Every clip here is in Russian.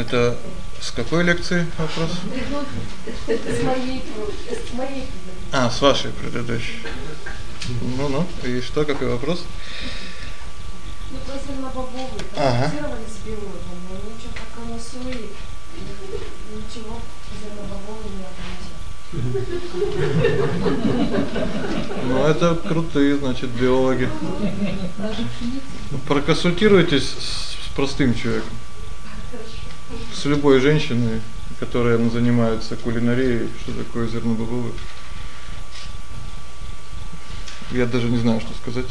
Это с какой лекции вопрос? С моей, с моей. А, с вашей предыдущей. Ну-ну, и что, какой вопрос? Ну, просто на бобовые, ага. с биологом, но ничего пока не суи, ничего зернобобовые не относят. Ну это крутые, значит, биологи. Проконсультируйтесь с простым человеком. С любой женщиной, которая ну, занимается кулинарией, что такое зернобобовые. Я даже не знаю, что сказать.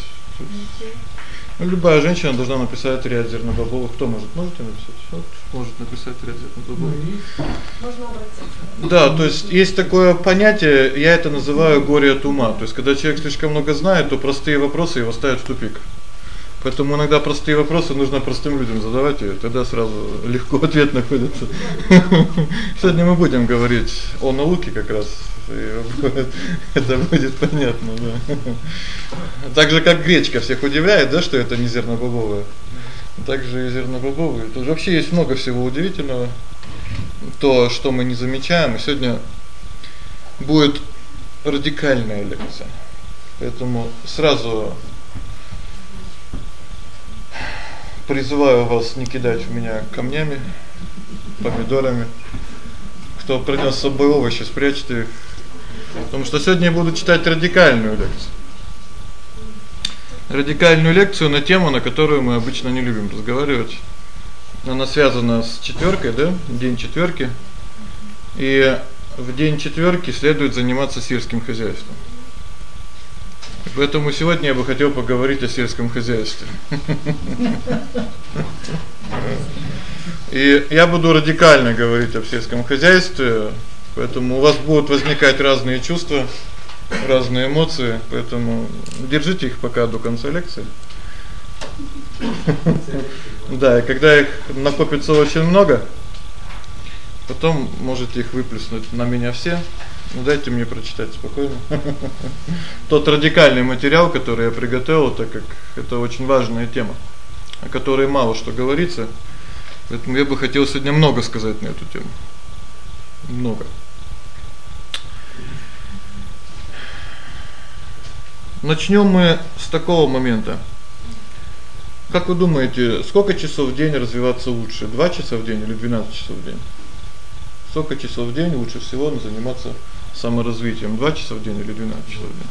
Ну, любая женщина должна написать ряд зернобобовых. Кто может? Можете написать? Вот, может написать ряд зернобобовых. Можно обратиться. Да, то есть есть такое понятие, я это называю горе от ума. То есть когда человек слишком много знает, то простые вопросы его ставят в тупик. Поэтому иногда простые вопросы нужно простым людям задавать, и тогда сразу легко ответ находится. Сегодня мы будем говорить о науке как раз, это будет понятно, да. Так же как гречка всех удивляет, да, что это не зернобобовое. Также и зернобобовые. Тут вообще есть много всего удивительного. То, что мы не замечаем, сегодня будет радикальная лекция. Поэтому сразу призываю вас не кидать в меня камнями, помидорами. Кто принёс с собой овощи, спрячьте их. Потому что сегодня я буду читать радикальную лекцию. Радикальную лекцию на тему, на которую мы обычно не любим разговаривать. Она связана с четвёркой, да? День четвёрки. И в день четвёрки следует заниматься сельским хозяйством. Поэтому сегодня я бы хотел поговорить о сельском хозяйстве. И я буду радикально говорить о сельском хозяйстве, поэтому у вас будут возникать разные чувства, разные эмоции, поэтому держите их пока до конца лекции. Да, и когда их накопится очень много, потом можете их выплеснуть на меня все. Ну дайте мне прочитать спокойно. Тот радикальный материал, который я приготовил, так как это очень важная тема, о которой мало что говорится. Поэтому я бы хотел сегодня много сказать на эту тему. Много. Начнём мы с такого момента. Как вы думаете, сколько часов в день развиваться лучше? 2 часа в день или 12 часов в день? Сколько часов в день лучше всего заниматься саморазвитием 2 часа в день или 12 часов в день?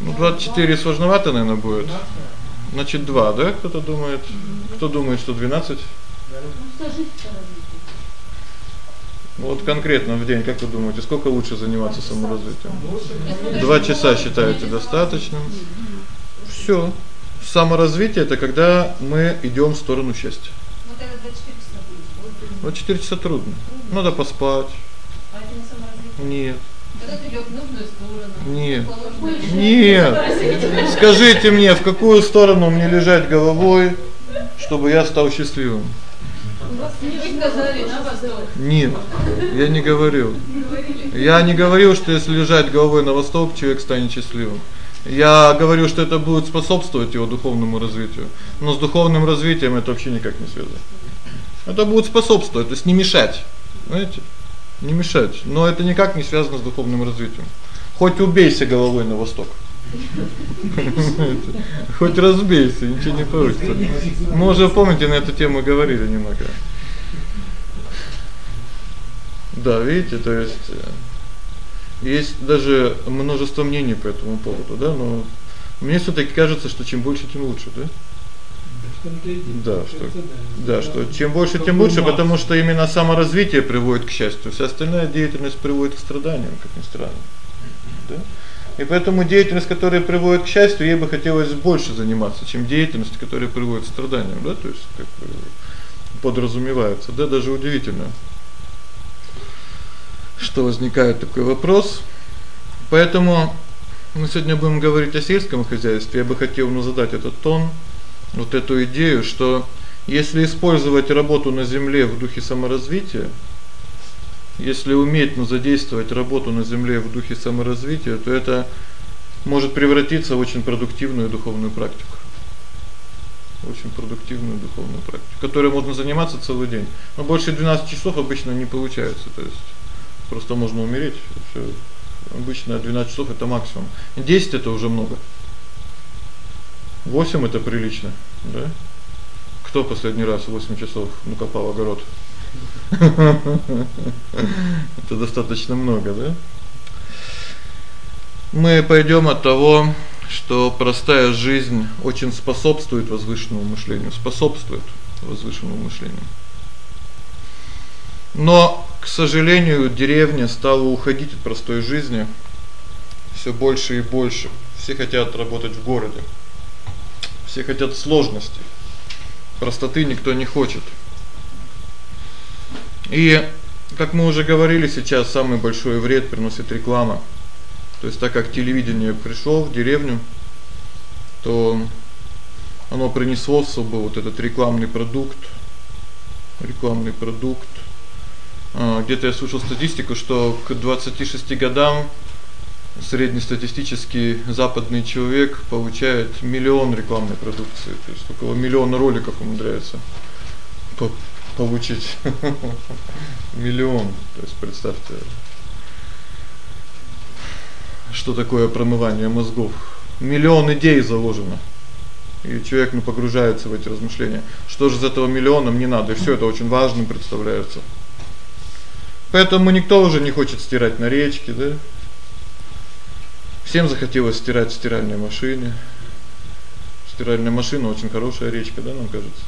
Ну 24 сложновато, наверное, будет. Значит 2, да? Кто-то думает. Кто думает, что 12? Вот конкретно в день, как вы думаете, сколько лучше заниматься саморазвитием? 2 часа считаете достаточным? Всё. Саморазвитие это когда мы идём в сторону счастья. Вот это 24 часа. Вот 4 часа трудно. Надо поспать. Нет. Когда ты лёг в нужную сторону. Нет. Нет. Скажите мне, в какую сторону мне лежать головой, чтобы я стал счастливым? Нет. Я не говорил. Я не говорил, что если лежать головой на восток, человек станет счастливым. Я говорю, что это будет способствовать его духовному развитию. Но с духовным развитием это вообще никак не связано. Это будет способствовать, то есть не мешать. Знаете? Не мешать. Но это никак не связано с духовным развитием. Хоть убейся головой на восток. Хоть разбейся, ничего не получится. Мы уже помните на эту тему говорили немного. Да, видите, то есть э, есть даже множество мнений по этому поводу, да, но мне всё-таки кажется, что чем больше, тем лучше, да? Да, что да, что чем больше, тем лучше, потому что именно саморазвитие приводит к счастью. Вся остальная деятельность приводит к страданиям, как ни странно. Да? И поэтому деятельность, которая приводит к счастью, ей бы хотелось больше заниматься, чем деятельность, которая приводит к страданиям, да? То есть как подразумевается, да, даже удивительно. Что возникает такой вопрос. Поэтому мы сегодня будем говорить о сельском хозяйстве. Я бы хотел ну задать этот тон вот эту идею, что если использовать работу на земле в духе саморазвития, если уметь ну задействовать работу на земле в духе саморазвития, то это может превратиться в очень продуктивную духовную практику. очень продуктивную духовную практику, которой можно заниматься целый день. Но больше 12 часов обычно не получается, то есть просто можно умереть. Всё. Обычно 12 часов это максимум. 10 это уже много. 8 это прилично, да? Кто последний раз 8 часов ну копал огород? Это достаточно много, да? Мы пойдём от того, что простая жизнь очень способствует возвышенному мышлению, способствует возвышенному мышлению. Но, к сожалению, деревня стала уходить от простой жизни всё больше и больше. Все хотят работать в городе. Все хотят сложностей. Простоты никто не хочет. И как мы уже говорили, сейчас самый большой вред приносит реклама. То есть так как телевидение пришло в деревню, то оно принесло с собой вот этот рекламный продукт. Рекламный продукт. А где-то я слышал статистику, что к 26 годам среднестатистический западный человек получает миллион рекламной продукции, то есть около миллиона роликов умудряется получить. Миллион. То есть представьте, что такое промывание мозгов. Миллион идей заложено. И человек ну погружается в эти размышления. Что же из этого миллиона мне надо? И всё это очень важным представляется. Поэтому никто уже не хочет стирать на речке, да? Всем захотелось стирать в стиральной машине. Стиральная машина очень хорошая речка, да, нам кажется.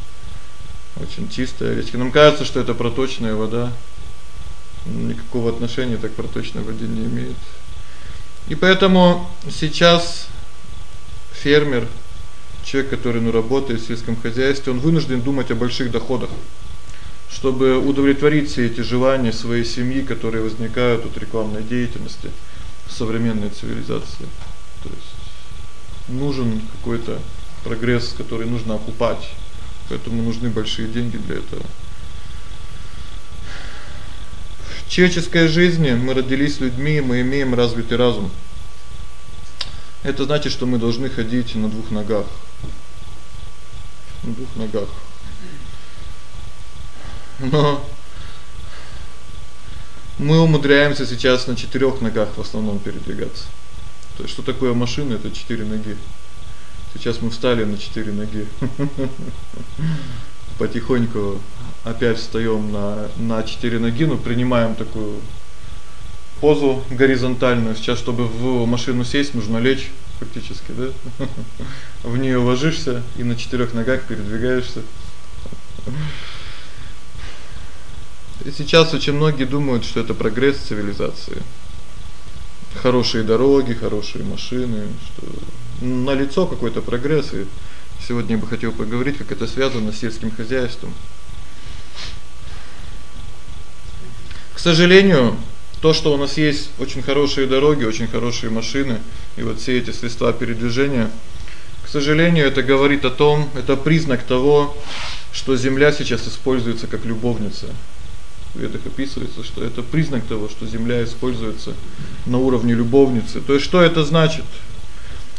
Очень чистая речка. Нам кажется, что это проточная вода. Никакого отношения так к проточной воде не имеет. И поэтому сейчас фермер, человек, который ну работает в сельском хозяйстве, он вынужден думать о больших доходах, чтобы удовлетворить все эти желания своей семьи, которые возникают от рекламной деятельности современной цивилизации. То есть нужен какой-то прогресс, который нужно окупать. Поэтому нужны большие деньги для этого. В человеческой жизни мы родились людьми, мы имеем развитый разум. Это значит, что мы должны ходить на двух ногах. На двух ногах. Но мы умудряемся сейчас на четырёх ногах в основном передвигаться. То есть что такое машина это четыре ноги. Сейчас мы встали на четыре ноги. Потихоньку опять встаём на на четыре ноги, но принимаем такую позу горизонтальную. Сейчас чтобы в машину сесть, нужно лечь фактически, да? В неё ложишься и на четырёх ногах передвигаешься. И сейчас очень многие думают, что это прогресс цивилизации. Хорошие дороги, хорошие машины, что на лицо какой-то прогресс. И сегодня я бы хотел поговорить, как это связано с сельским хозяйством. К сожалению, то, что у нас есть очень хорошие дороги, очень хорошие машины и вот все эти средства передвижения, к сожалению, это говорит о том, это признак того, что земля сейчас используется как любовница в ведах описывается, что это признак того, что земля используется на уровне любовницы. То есть что это значит?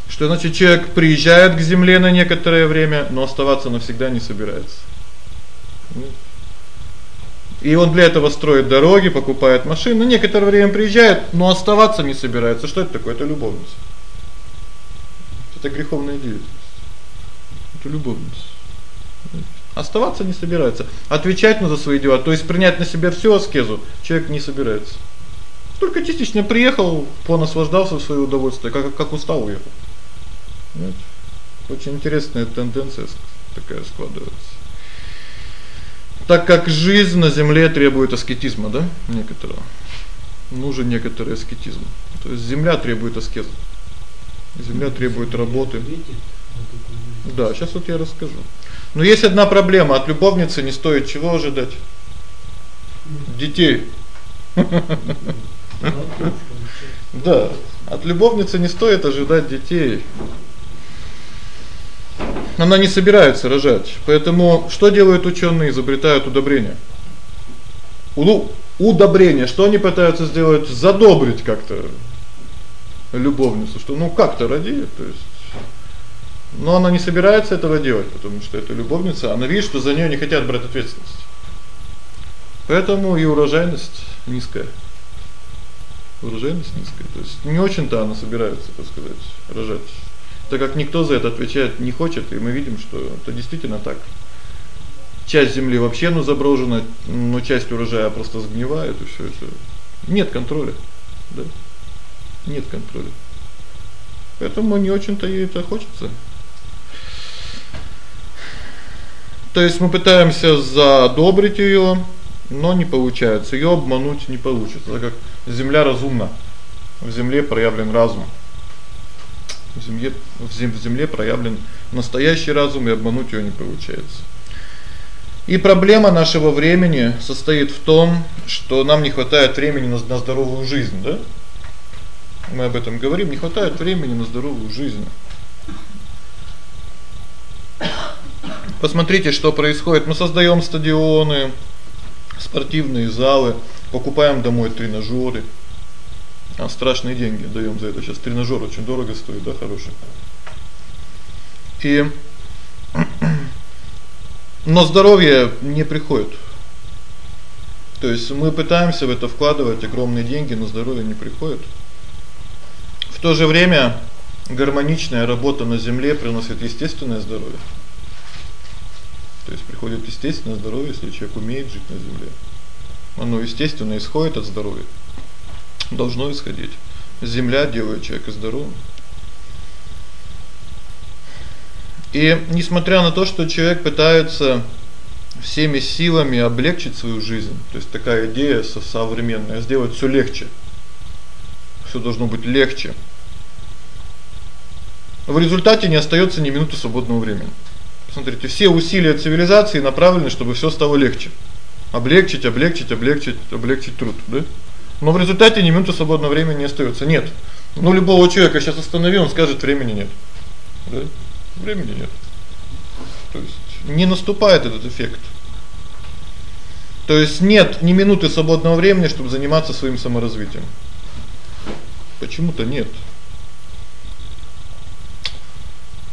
Что значит человек приезжает к земле на некоторое время, но оставаться навсегда не собирается. И он для этого строит дороги, покупает машины, некоторое время приезжает, но оставаться не собирается. Что это такое? Это любовница. Это греховная деятельность. Это любовница оставаться не собирается. Отвечать на за свои дела, то есть принять на себя всю аскезу, человек не собирается. Только частично приехал, понаслаждался в своё удовольствие, как как устал уехал. Знаете? Очень интересная тенденция такая складывается. Так как жизнь на земле требует аскетизма, да, некоторого. Нужен некоторый аскетизм. То есть земля требует аскезы. Земля требует работы. Да, сейчас вот я расскажу. Но есть одна проблема: от любовницы не стоит чего ожидать? Детей. Да, от любовницы не стоит ожидать детей. Она не собирается рожать. Поэтому что делают учёные? Изобретают удобрения. Улу удобрения, что они пытаются сделать? Задобрить как-то любовницу, что ну как-то роди, то есть Но она не собирается этого делать, потому что это любовница, она видит, что за неё не хотят брать ответственность. Поэтому и урожайность низкая. Урожайность низкая. То есть не очень-то она собирается, так сказать, рожать. Так как никто за это отвечать не хочет, и мы видим, что это действительно так. Часть земли вообще ну заброжена, но часть урожая просто сгнивает и всё это. Нет контроля. Да? Нет контроля. Поэтому не очень-то ей это хочется. То есть мы пытаемся задобрить её, но не получается. Её обмануть не получится, так как земля разумна. В земле проявлен разум. В земле в земле проявлен настоящий разум, и обмануть её не получается. И проблема нашего времени состоит в том, что нам не хватает времени на, на здоровую жизнь, да? Мы об этом говорим, не хватает времени на здоровую жизнь. Посмотрите, что происходит. Мы создаём стадионы, спортивные залы, покупаем домой тренажёры. А страшные деньги даём за это. Сейчас тренажёр очень дорого стоит, да, хороший. И но здоровье не приходит. То есть мы пытаемся в это вкладывать огромные деньги, но здоровье не приходит. В то же время гармоничная работа на земле приносит естественное здоровье. То есть приходит естественное здоровье, если человек умеет жить на земле. Оно естественно исходит от здоровья. Должно исходить. Земля делает человека здоровым. И несмотря на то, что человек пытается всеми силами облегчить свою жизнь, то есть такая идея современная сделать всё легче. Всё должно быть легче. В результате не остаётся ни минуты свободного времени. Смотрите, все усилия цивилизации направлены, чтобы всё стало легче. Облегчить, облегчить, облегчить, облегчить труд, да? Но в результате ни минуты свободного времени не остаётся. Нет. Ну любого человека сейчас останови, он скажет: "Времени нет". Да? Времени нет. То есть не наступает этот эффект. То есть нет ни минуты свободного времени, чтобы заниматься своим саморазвитием. Почему-то нет.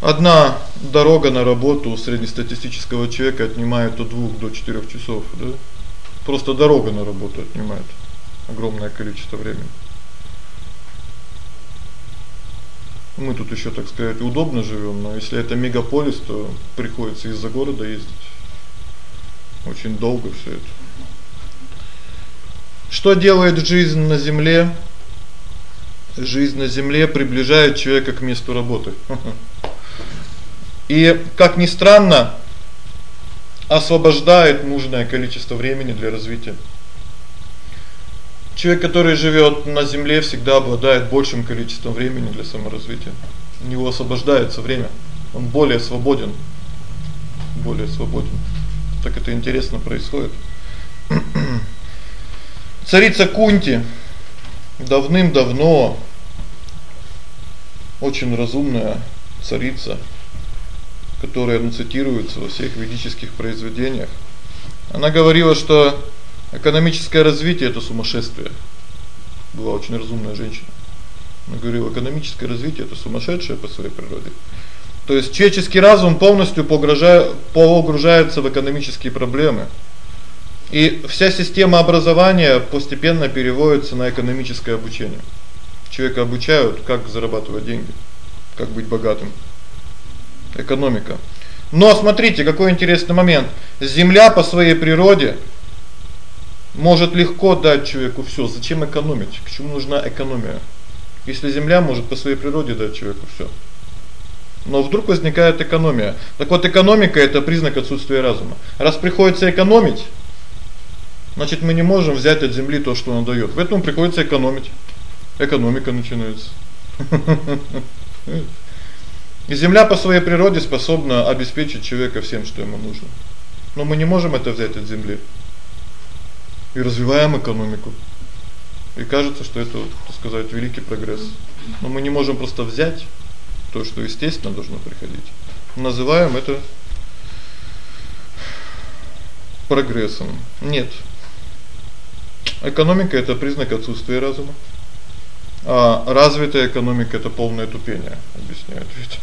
Одна дорога на работу у среднестатистического человека отнимает от 2 до 4 часов, да? Просто дорога на работу отнимает огромное количество времени. Мы тут ещё, так сказать, удобно живём, но если это мегаполис, то приходится из-за города ездить. Очень долго всё это. Что делает жизнь на земле? Жизнь на земле приближает человека к месту работы. И, как ни странно, освобождает нужное количество времени для развития. Человек, который живёт на земле, всегда обладает большим количеством времени для саморазвития. У него освобождается время. Он более свободен. Более свободен. Так это интересно происходит. Царица Кунти давным-давно очень разумная царица которая ну цитируется во всех ведических произведениях. Она говорила, что экономическое развитие это сумасшествие. Была очень разумная женщина. Она говорила, экономическое развитие это сумасшедшее по своей природе. То есть человеческий разум полностью погружает погружается в экономические проблемы. И вся система образования постепенно переводится на экономическое обучение. Человека обучают, как зарабатывать деньги, как быть богатым экономика. Но смотрите, какой интересный момент. Земля по своей природе может легко дать человеку всё. Зачем экономить? К чему нужна экономия? Если земля может по своей природе дать человеку всё. Но вдруг возникает экономия. Так вот экономика это признак отсутствия разума. Раз приходится экономить, значит мы не можем взять от земли то, что она даёт. Поэтому приходится экономить. Экономика начинается. И земля по своей природе способна обеспечить человека всем, что ему нужно. Но мы не можем это взять от земли. И развиваем экономику. И кажется, что это, так сказать, великий прогресс. Но мы не можем просто взять то, что естественно должно приходить. Называем это прогрессом. Нет. Экономика это признак отсутствия разума. А развитая экономика это полное тупение, объясняют ведь.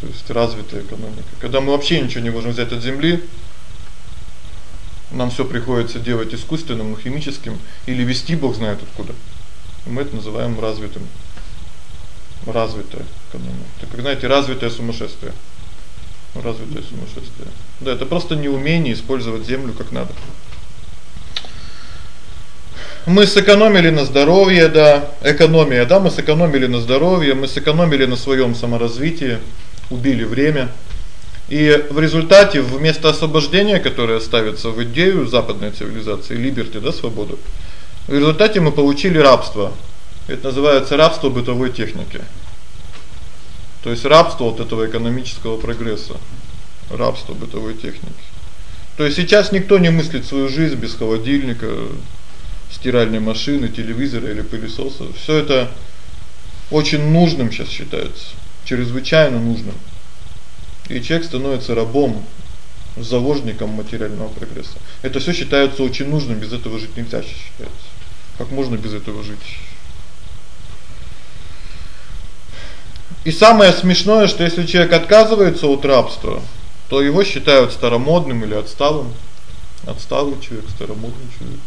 То есть развитая экономика. Когда мы вообще ничего не можем взять от земли, нам всё приходится делать искусственным, химическим или вести бог знает откуда. Мы это называем развитым. Развитая экономика. Это как знаете, развитое сумасшествие. Развитое сумасшествие. Да, это просто неумение использовать землю как надо. Мы сэкономили на здоровье, да, экономия, да, мы сэкономили на здоровье, мы сэкономили на своём саморазвитии, убили время. И в результате вместо освобождения, которое ставится в идею западной цивилизации, либерти, да, свободу. В результате мы получили рабство. Это называется рабство бытовой техники. То есть рабство от этого экономического прогресса. Рабство бытовой техники. То есть сейчас никто не мыслит свою жизнь без холодильника, стиральной машины, телевизора или пылесоса. Всё это очень нужным сейчас считается, чрезвычайно нужным и человек становится рабом, заложником материального прогресса. Это всё считается очень нужным, без этого жить нельзя считается. Как можно без этого жить? И самое смешное, что если человек отказывается от рабства, то его считают старомодным или отсталым. Отсталый человек, старомодный человек.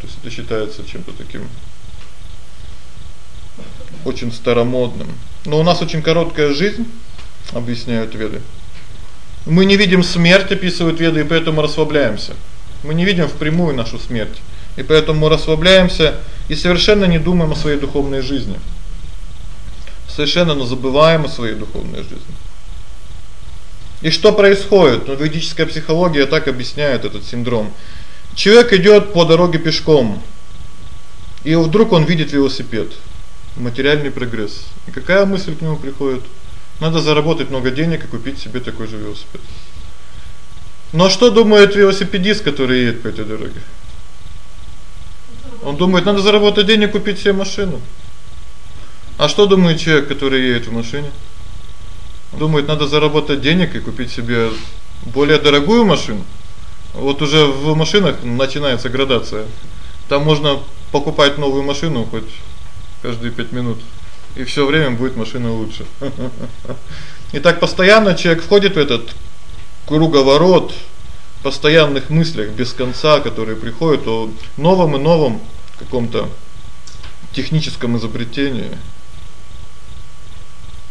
То есть это считается чем-то таким очень старомодным. Но у нас очень короткая жизнь объясняют веды. Мы не видим смерть, описывают веды, и поэтому расслабляемся. Мы не видим впрямую нашу смерть, и поэтому расслабляемся и совершенно не думаем о своей духовной жизни. Совершенно забываем о своей духовной жизни. И что происходит? Ну ведическая психология так объясняет этот синдром. Человек идёт по дороге пешком, и вдруг он видит велосипед. Материальный прогресс. И какая мысль к нему приходит? Надо заработать много денег и купить себе такой же велосипед. Но что думает велосипедист, который едет по этой дороге? Он думает, надо заработать денег, купить себе машину. А что думает человек, который едет в машине? Думает, надо заработать денег и купить себе более дорогую машину. Вот уже в машинах начинается градация. Там можно покупать новую машину хоть каждые 5 минут и всё время будет машина лучше. И так постоянно человек входит в этот круговорот постоянных мыслях без конца, которые приходят о новом и новом каком-то техническом изобретении.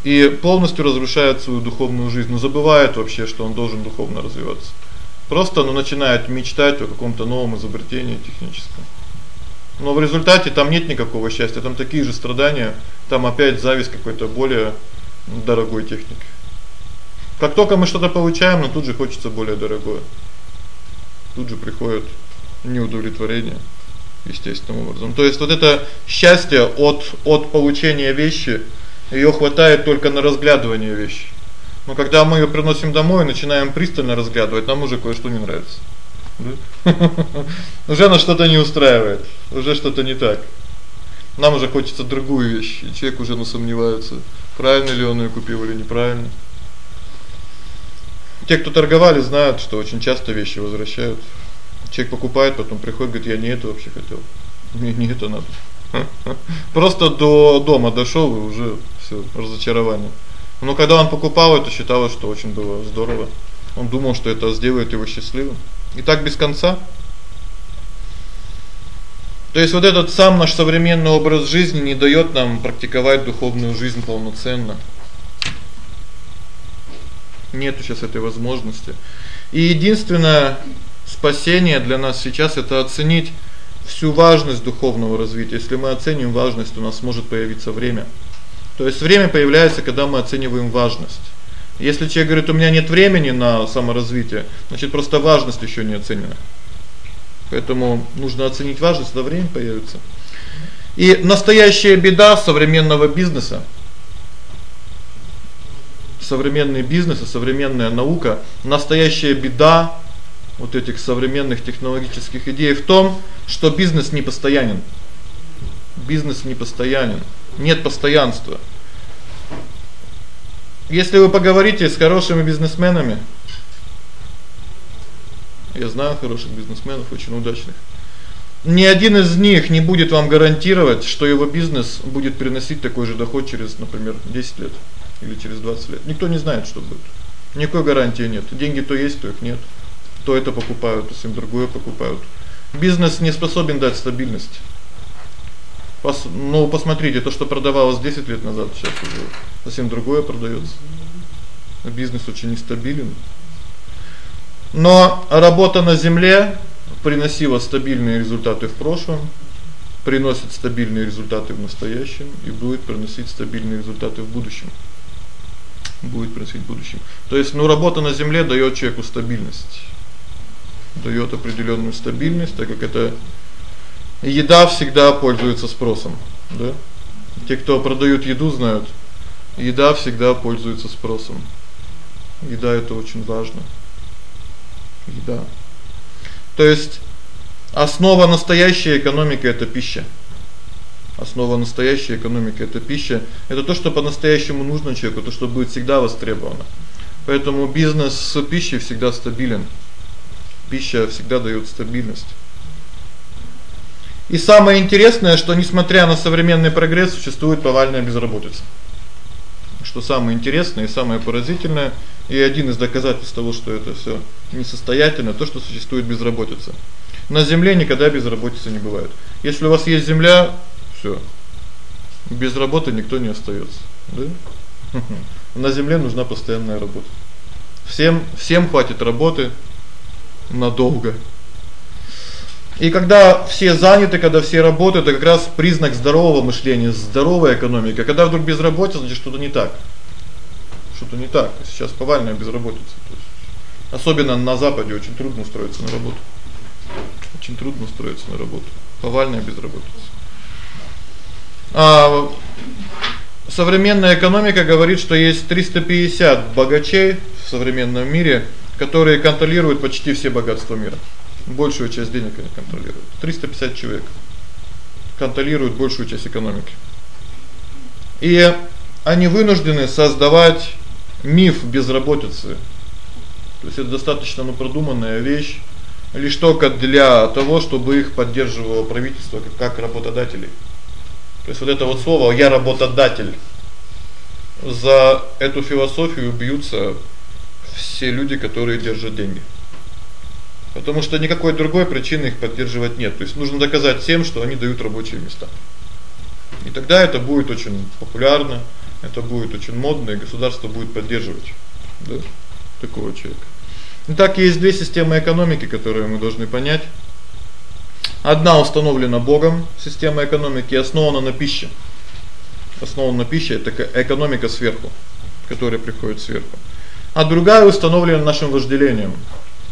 И полностью разрушает свою духовную жизнь, но забывает вообще, что он должен духовно развиваться. Просто ну начинает мечтать о каком-то новом изобретении техническом. Но в результате там нет никакого счастья, там такие же страдания, там опять зависть какой-то более дорогой техники. Как только мы что-то получаем, но тут же хочется более дорогое. Тут же приходит неудовлетворение естественным образом. То есть вот это счастье от от получения вещи, её хватает только на разглядывание вещи. Но когда мы её приносим домой и начинаем пристально разглядывать, нам уже кое-что не нравится. Уже она что-то не устраивает, уже что-то не так. Нам уже хочется другую вещь, и человек уже насомневается, правильно ли он её купил или неправильно. Те, кто торговали, знают, что очень часто вещи возвращают. Человек покупает, потом приходит, говорит: "Я не это вообще хотел. Мне не это надо". Просто до дома дошёл и уже всё, разочарование. Но когда он покупал, это считалось, что очень было здорово. Он думал, что это сделает его счастливым. И так без конца. То есть вот этот сам наш современный образ жизни не даёт нам практиковать духовную жизнь полноценно. Нету сейчас этой возможности. И единственное спасение для нас сейчас это оценить всю важность духовного развития. Если мы оценим важность, у нас может появиться время. То есть время появляется, когда мы оцениваем важность. Если человек говорит: "У меня нет времени на саморазвитие", значит, просто важность ещё не оценена. Поэтому нужно оценить важность, тогда время появится. И настоящая беда современного бизнеса современный бизнес и современная наука, настоящая беда вот этих современных технологических идей в том, что бизнес не постоянен. Бизнес не постоянен. Нет постоянства. Если вы поговорите с хорошими бизнесменами, я знаю хороших бизнесменов, очень удачных. Ни один из них не будет вам гарантировать, что его бизнес будет приносить такой же доход через, например, 10 лет. или через 20 лет. Никто не знает, что будет. Никакой гарантии нет. Деньги то есть, то их нет. То это покупают, то совсем другое покупают. Бизнес не способен дать стабильность. Пос, ну посмотрите, то, что продавалось 10 лет назад, сейчас уже совсем другое продаётся. Бизнес очень нестабилен. Но работа на земле приносила стабильные результаты в прошлом, приносит стабильные результаты в настоящем и будет приносить стабильные результаты в будущем. Будет приносить в будущем. То есть, ну, работа на земле даёт человеку стабильность. Даёт определённую стабильность, так как это еда всегда пользуется спросом, да? Те, кто продаёт еду, знают, еда всегда пользуется спросом. Еда это очень важно. Еда. То есть основа настоящей экономики это пища. Основа настоящей экономики это пища. Это то, что по-настоящему нужно человеку, то, что будет всегда востребовано. Поэтому бизнес с пищей всегда стабилен. Пища всегда даёт стабильность. И самое интересное, что несмотря на современный прогресс, существует повальная безработица. Что самое интересное и самое поразительное, и один из доказательств того, что это всё несостоятельно, то, что существует безработица. На земле никогда безработицы не бывает. Если у вас есть земля, всё. Без работы никто не остаётся, да? На земле нужна постоянная работа. Всем всем хватит работы надолго. И когда все заняты, когда все работают, это как раз признак здорового мышления, здоровой экономики. Когда вдруг безработица, значит что-то не так. Что-то не так. Сейчас повальная безработица, особенно на западе очень трудно устроиться на работу. Очень трудно устроиться на работу. Повальная безработица. А современная экономика говорит, что есть 350 богачей в современном мире, которые контролируют почти все богатства мира. Большую часть денег они контролируют. 350 человек контролируют большую часть экономики. И они вынуждены создавать миф безработицы. То есть это достаточно ну продуманная вещь, лишь только для того, чтобы их поддерживало правительство как как работодателей. То есть вот это вот слово я работодатель. За эту философию бьются все люди, которые держат деньги. Потому что никакой другой причины их поддерживать нет. То есть нужно доказать всем, что они дают рабочие места. И тогда это будет очень популярно, это будет очень модно, и государство будет поддерживать, да, такого человека. Итак, есть две системы экономики, которые мы должны понять. Одна установлена Богом, система экономики основана на пище. Основана на пище это экономика сверху, которая приходит сверху. А другая установлена нашим вожделением.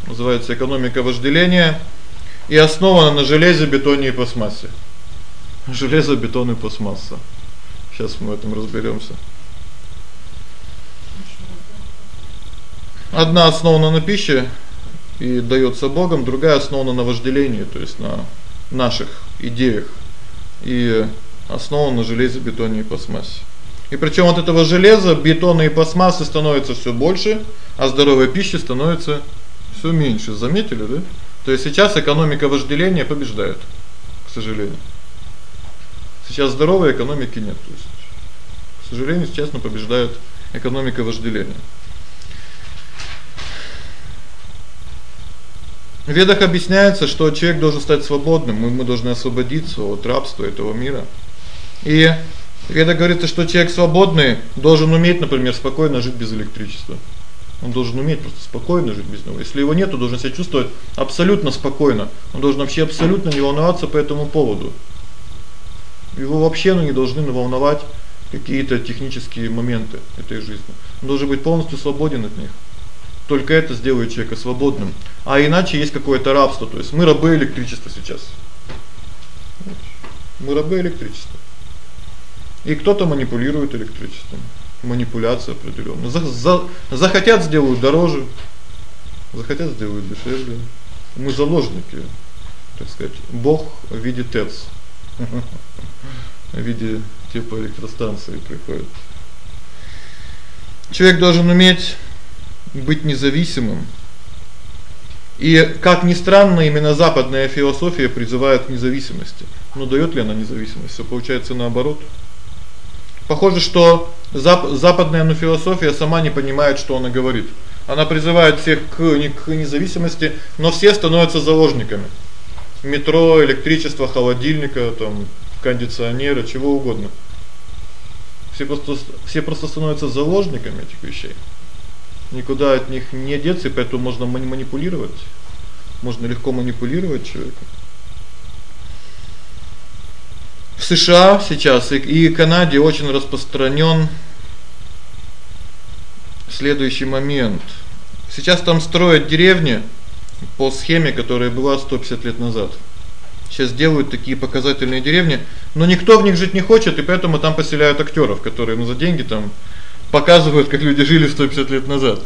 Называется экономика вожделения и основана на железе, бетоне и пластмассе. Железо, бетон и пластмасса. Сейчас мы в этом разберёмся. Одна основана на пище и даётся Богом, другая основана на вожделении, то есть на наших идеях. И основана на железе, бетоне и пластмассе. И причём от этого железа, бетона и пластмассы становится всё больше, а здоровой пищи становится всё меньше. Заметили, да? То есть сейчас экономика вожделения побеждает, к сожалению. Сейчас здоровой экономики нет, то есть к сожалению, сейчас на побеждает экономика вожделения. В Ведах объясняется, что человек должен стать свободным, мы мы должны освободиться от рабства этого мира. И в Ведах говорится, что человек свободный должен уметь, например, спокойно жить без электричества. Он должен уметь просто спокойно жить без него. Если его нет, то должен себя чувствовать абсолютно спокойно. Он должен вообще абсолютно не волноваться по этому поводу. Его вообще ну не должны волновать какие-то технические моменты этой жизни. Он должен быть полностью свободен от них. Только это сделает человека свободным. А иначе есть какое-то рабство, то есть мы рабы электричества сейчас. Мы рабы электричества. И кто-то манипулирует электричеством. Манипуляция определённая. За, за захотят сделают дороже, захотят сделают дешевле. Мы заложники, так сказать. Бог в виде ТЭЦ. В виде типа электростанции приходит. Человек должен уметь быть независимым. И как ни странно, именно западная философия призывает к независимости. Но даёт ли она независимость? Всё получается наоборот. Похоже, что западная ну философия сама не понимает, что она говорит. Она призывает всех к не к независимости, но все становятся заложниками. Метро, электричество, холодильника, там, кондиционера, чего угодно. Все просто все просто становятся заложниками этих вещей. Никуда от них не деться, поэтому можно манипулировать. Можно легко манипулировать человеком. В США сейчас и, и Канаде очень распространён следующий момент. Сейчас там строят деревни по схеме, которая была 150 лет назад. Сейчас делают такие показательные деревни, но никто в них жить не хочет, и поэтому там поселяют актёров, которые ну за деньги там показывают, как люди жили 150 лет назад.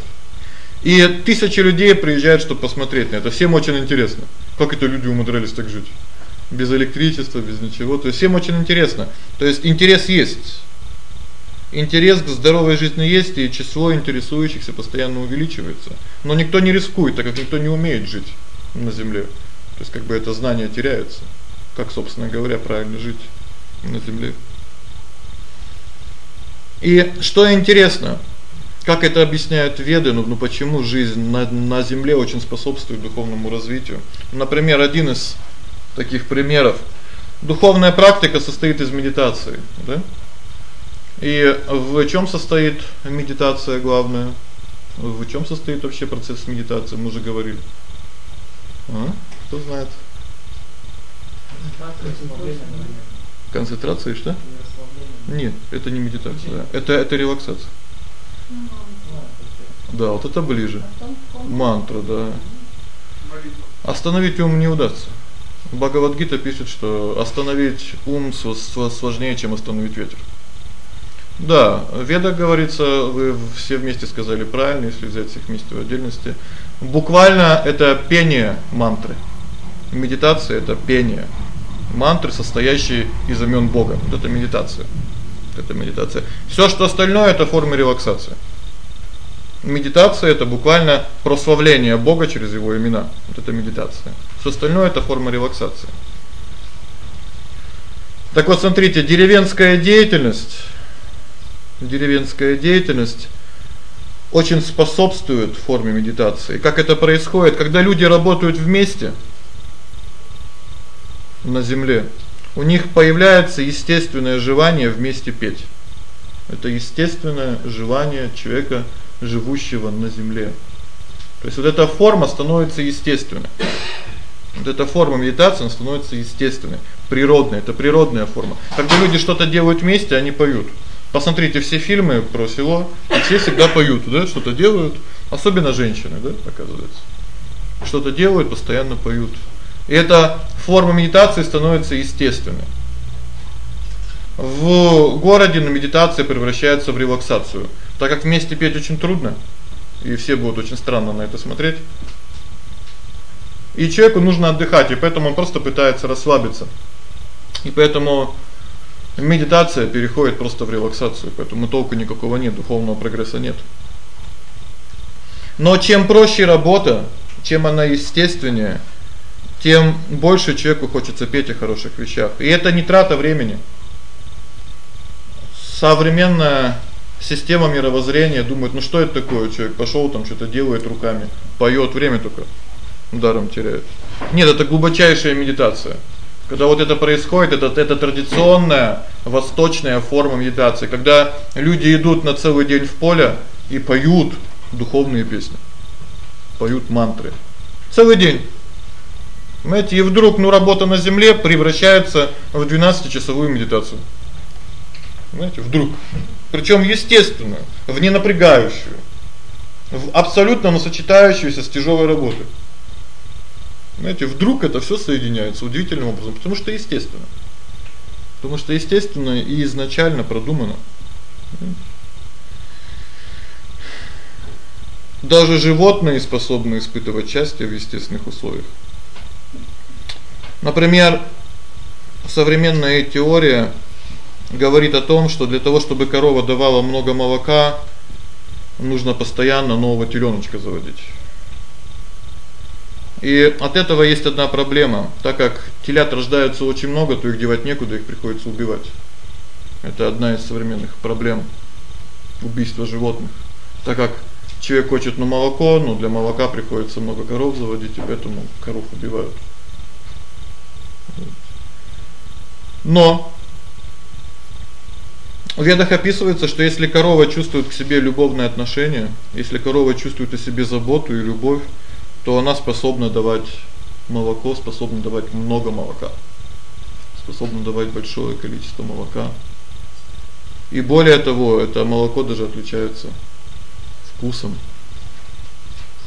И тысячи людей приезжают, чтобы посмотреть на это. Всем очень интересно, как это люди умудрялись так жить. Без электричества, без ничего. То есть всем очень интересно. То есть интерес есть. Интерес к здоровой жизни есть, и число интересующихся постоянно увеличивается. Но никто не рискует, так как никто не умеет жить на земле. То есть как бы это знание теряется. Как, собственно говоря, правильно жить на земле. И что интересно, как это объясняют веды, ну, ну почему жизнь на на земле очень способствует духовному развитию? Например, один из таких примеров. Духовная практика состоит из медитации, да? И в чём состоит медитация главная? В чём состоит вообще процесс медитации, мы уже говорили. А? Кто знает? Концентрация что? Нет, это не медитация. Это это релаксация. Да, вот это ближе. Мантра, да. Остановить ум не удастся. Бхагавад-гита пишет, что остановить ум сложнее, чем остановить ветер. Да, в Ведах говорится, вы все вместе сказали правильно, если взять всех вместе в отдельности. Буквально это пение мантры. Медитация это пение мантры, состоящей из имён Бога. Вот это медитация. Это медитация. Всё, что остальное это форма релаксации. Медитация это буквально прославление Бога через его имена. Вот это медитация. Всё остальное это форма релаксации. Так вот, смотрите, деревенская деятельность деревенская деятельность очень способствует форме медитации. Как это происходит, когда люди работают вместе на земле, у них появляется естественное желание вместе петь. Это естественное желание человека, живущего на земле. То есть вот эта форма становится естественной. Вот эта форма медитации становится естественной, природной. Это природная форма. Когда люди что-то делают вместе, они поют. Посмотрите все фильмы про село, все всегда поют, да, что-то делают, особенно женщины, да, оказывается. Что-то делают, постоянно поют. И эта форма медитации становится естественной. В городе на медитация превращается в релаксацию. Так как вместе петь очень трудно, и все будут очень странно на это смотреть. И человеку нужно отдыхать, и поэтому он просто пытается расслабиться. И поэтому медитация переходит просто в релаксацию, поэтому толку никакого нет, духовного прогресса нет. Но чем проще работа, чем она естественнее, тем больше человеку хочется петь о хороших вещах. И это не трата времени. Современная система мировоззрения думает: "Ну что это такое? Человек пошёл там что-то делает руками, поёт, время только даром теряет". Нет, это глубочайшая медитация. Когда вот это происходит, это это традиционная восточная форма медитации, когда люди идут на целый день в поле и поют духовные песни. Поют мантры. Целый день. Знаете, и вдруг, ну, работа на земле превращается в 12-часовую медитацию. Знаете, вдруг. Причём естественную, в ненапрягающую, в абсолютно сочетающуюся с тяжёлой работой. Знаете, вдруг это всё соединяется удивительным образом, потому что естественно. Потому что естественно и изначально продумано. Даже животные способны испытывать счастье в естественных условиях. Например, современная теория говорит о том, что для того, чтобы корова давала много молока, нужно постоянно нового телёночка заводить. И от этого есть одна проблема. Так как телят рождаются очень много, то их девать некуда, их приходится убивать. Это одна из современных проблем убийство животных. Так как человек хочет на молоко, но для молока приходится много коров заводить, и поэтому коров убивают. Но в ведах описывается, что если корова чувствует к себе любовное отношение, если корова чувствует о себе заботу и любовь, то она способна давать молоко, способна давать много молока. Способна давать большое количество молока. И более того, это молоко даже отличается вкусом.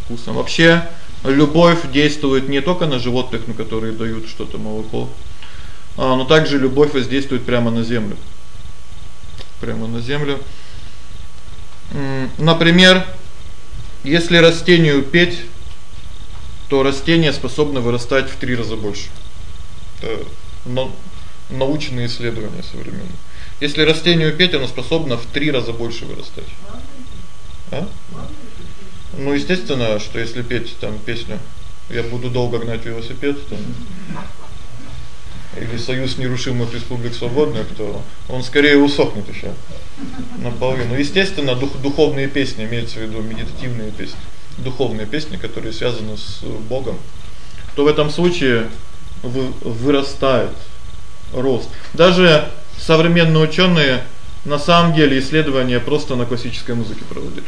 Вкусом. Вообще любовь действует не только на животных, на которые дают что-то молоко, а но также любовь воздействует прямо на землю. Прямо на землю. Например, если растению петь, то растение способно вырастать в 3 раза больше. Это научные исследования современные. Если растению петь, оно способно в 3 раза больше вырастать. А? Ну, естественно, что если петь там песню "Я буду долго гнать велосипед", там или Союз нерушимых республик свободных, то он скорее усохнет ещё наполовину. Естественно, дух духовные песни имеются в виду медитативные песни, духовные песни, которые связаны с Богом. То в этом случае вы, вырастает рост. Даже современные учёные на самом деле исследования просто на классической музыке проводили.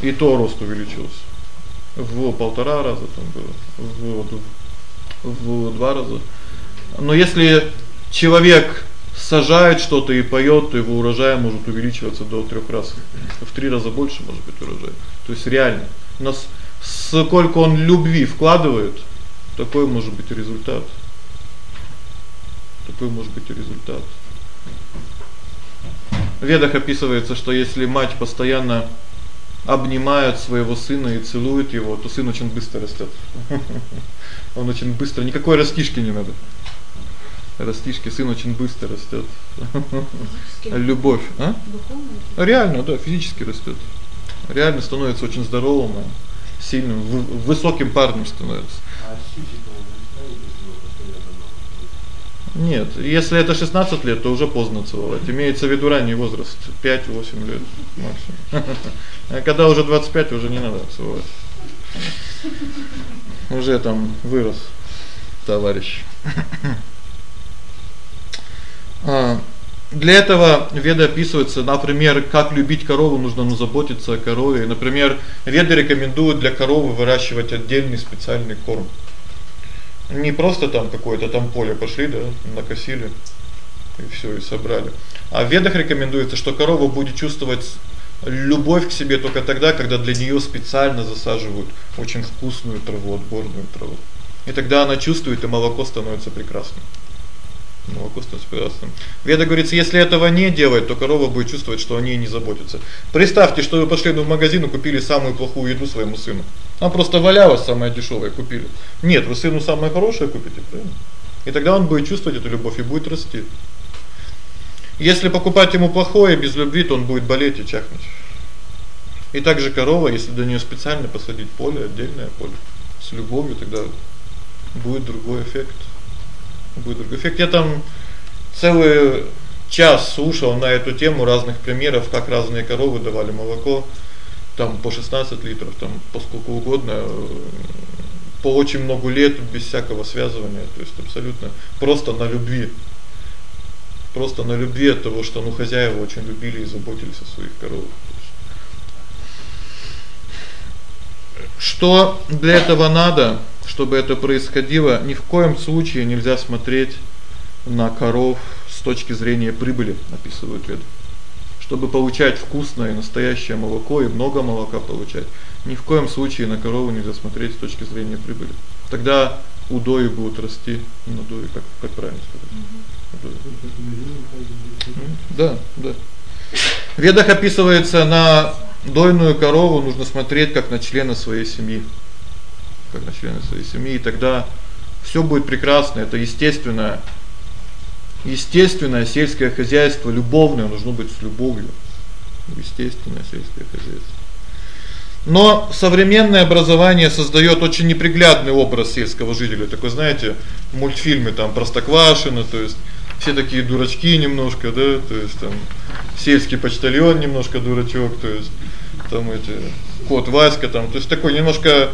И то рост увеличился. В полтора раза там было, в в два раза. Но если человек сажает что-то и поёт, то его урожай может увеличиваться до 3 раз. В 3 раза больше может быть урожай. То есть реально. Нас сколько он любви вкладывает, такой может быть результат. Такой может быть результат. В Ведах описывается, что если мать постоянно обнимает своего сына и целует его, то сын очень быстро растёт. Он очень быстро, никакой растишки не надо растишки, сын очень быстро растёт. Любовь, а? Реально, да, физически растёт. Реально становится очень здоровым, сильным, высоким парнем становится. Нет, если это 16 лет, то уже поздно целовать. Имеется в виду ранний возраст, 5-8 лет максимум. А когда уже 25, уже не надо целовать. Уже там вырос товарищ. А для этого веды описываются, например, как любить корову, нужно ну заботиться о корове. Например, веды рекомендуют для коровы выращивать отдельный специальный корм. Не просто там какое-то там поле пошли, да, накосили и всё, и собрали. А в ведах рекомендуется, что корова будет чувствовать любовь к себе только тогда, когда для неё специально засаживают очень вкусную траву, отборную траву. И тогда она чувствует, и молоко становится прекрасным молоко становится прекрасным. Веда говорится, если этого не делать, то корова будет чувствовать, что о ней не заботятся. Представьте, что вы пошли в магазин и купили самую плохую еду своему сыну. Она просто валялась самая дешёвая, купили. Нет, вы сыну самое хорошее купите, правильно? И тогда он будет чувствовать эту любовь и будет расти. Если покупать ему плохое без любви, то он будет болеть и чахнуть. И также корова, если для неё специально посадить поле, отдельное поле с любовью, тогда будет другой эффект будет другой эффект. Я там целый час слушал на эту тему разных примеров, как разные коровы давали молоко, там по 16 литров, там по сколько угодно, по очень много лет без всякого связывания, то есть абсолютно просто на любви. Просто на любви от того, что ну хозяева очень любили и заботились о своих коровах. Что для этого надо? чтобы это происходило, ни в коем случае нельзя смотреть на коров с точки зрения прибыли, описывают веды. Чтобы получать вкусное настоящее молоко и много молока получать, ни в коем случае на корову нельзя смотреть с точки зрения прибыли. Тогда удои будут расти, надои, как как правильно сказать. Да, да. В ведах описывается на дойную корову нужно смотреть как на члена своей семьи как на члены своей семьи, и тогда всё будет прекрасно. Это естественное естественное сельское хозяйство, любовное, нужно быть с любовью. Естественное сельское хозяйство. Но современное образование создаёт очень неприглядный образ сельского жителя. Такой, знаете, мультфильмы там Простоквашино, то есть все такие дурачки немножко, да, то есть там сельский почтальон немножко дурачок, то есть там эти кот Васька там, то есть такой немножко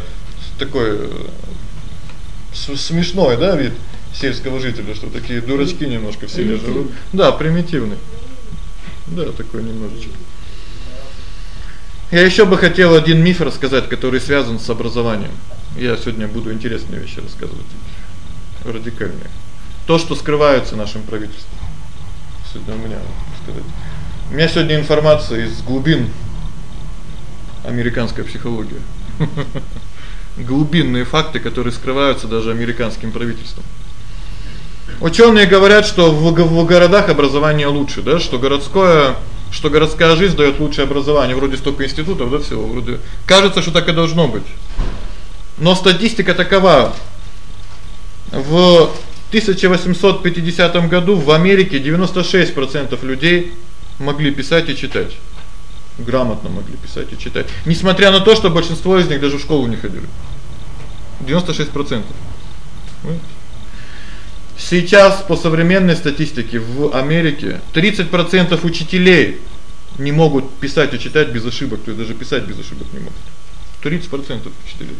такой э, смешной, да, вид сельского жителя, что такие дурачки немножко в селе живут. Да, примитивный. Да, такой немножечко. Я ещё бы хотел один миф рассказать, который связан с образованием. Я сегодня буду интересные вещи рассказывать. Радикальные. То, что скрывается нашим правительством. Сегодня у меня, сказать. У меня сегодня информация из глубин американской психологии. Глубинные факты, которые скрываются даже американским правительством. Учёные говорят, что в, в городах образование лучше, да, что городское что городская жизнь даёт лучшее образование, вроде столько институтов, да, всего, вроде. Кажется, что так и должно быть. Но статистика такова: в 1850 году в Америке 96% людей могли писать и читать. Грамотно могли писать и читать, несмотря на то, что большинство из них даже в школу не ходили. 96%. Сейчас по современной статистике в Америке 30% учителей не могут писать и читать без ошибок, то есть даже писать без ошибок не могут. 30% учителей.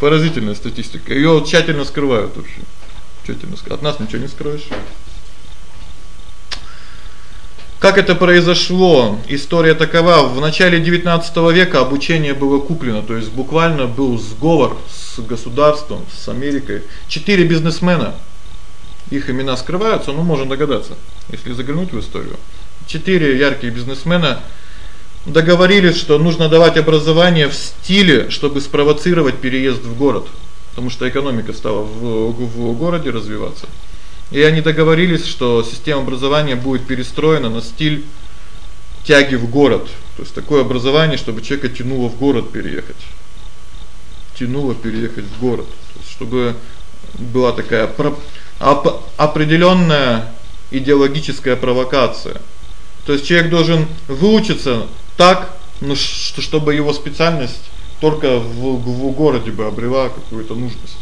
Поразительная статистика. Её тщательно скрывают вообще. Тщательно. От нас ничего не скроешь. Как это произошло? История такова: в начале XIX века обучение было куплено, то есть буквально был сговор с государством, с Америкой. Четыре бизнесмена. Их имена скрываются, но можно догадаться, если заглянуть в историю. Четыре ярких бизнесмена договорились, что нужно давать образование в стиле, чтобы спровоцировать переезд в город, потому что экономика стала в в городе развиваться. И они договорились, что система образования будет перестроена на стиль тяги в город. То есть такое образование, чтобы человека тянуло в город переехать. Тянуло переехать в город. То есть чтобы была такая определённая идеологическая провокация. То есть человек должен выучиться так, ну что чтобы его специальность только в в городе бы обрела какую-то нужность.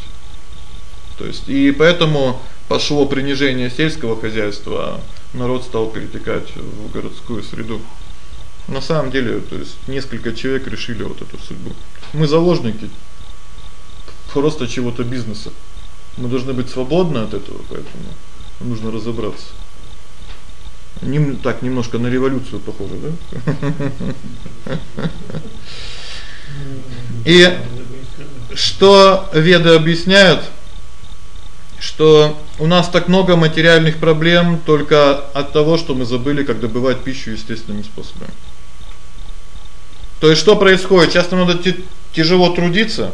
То есть и поэтому пошло принижение сельского хозяйства, а народ стал перетекать в городскую среду. На самом деле, то есть несколько человек решили вот эту судьбу. Мы заложники просто чего-то бизнеса. Мы должны быть свободны от этого, поэтому нужно разобраться. Нем так немножко на революцию похоже, да? И что веды объясняют? Что у нас так много материальных проблем только от того, что мы забыли, как добывать пищу естественными способами. То есть что происходит? Часто надо тяжело трудиться.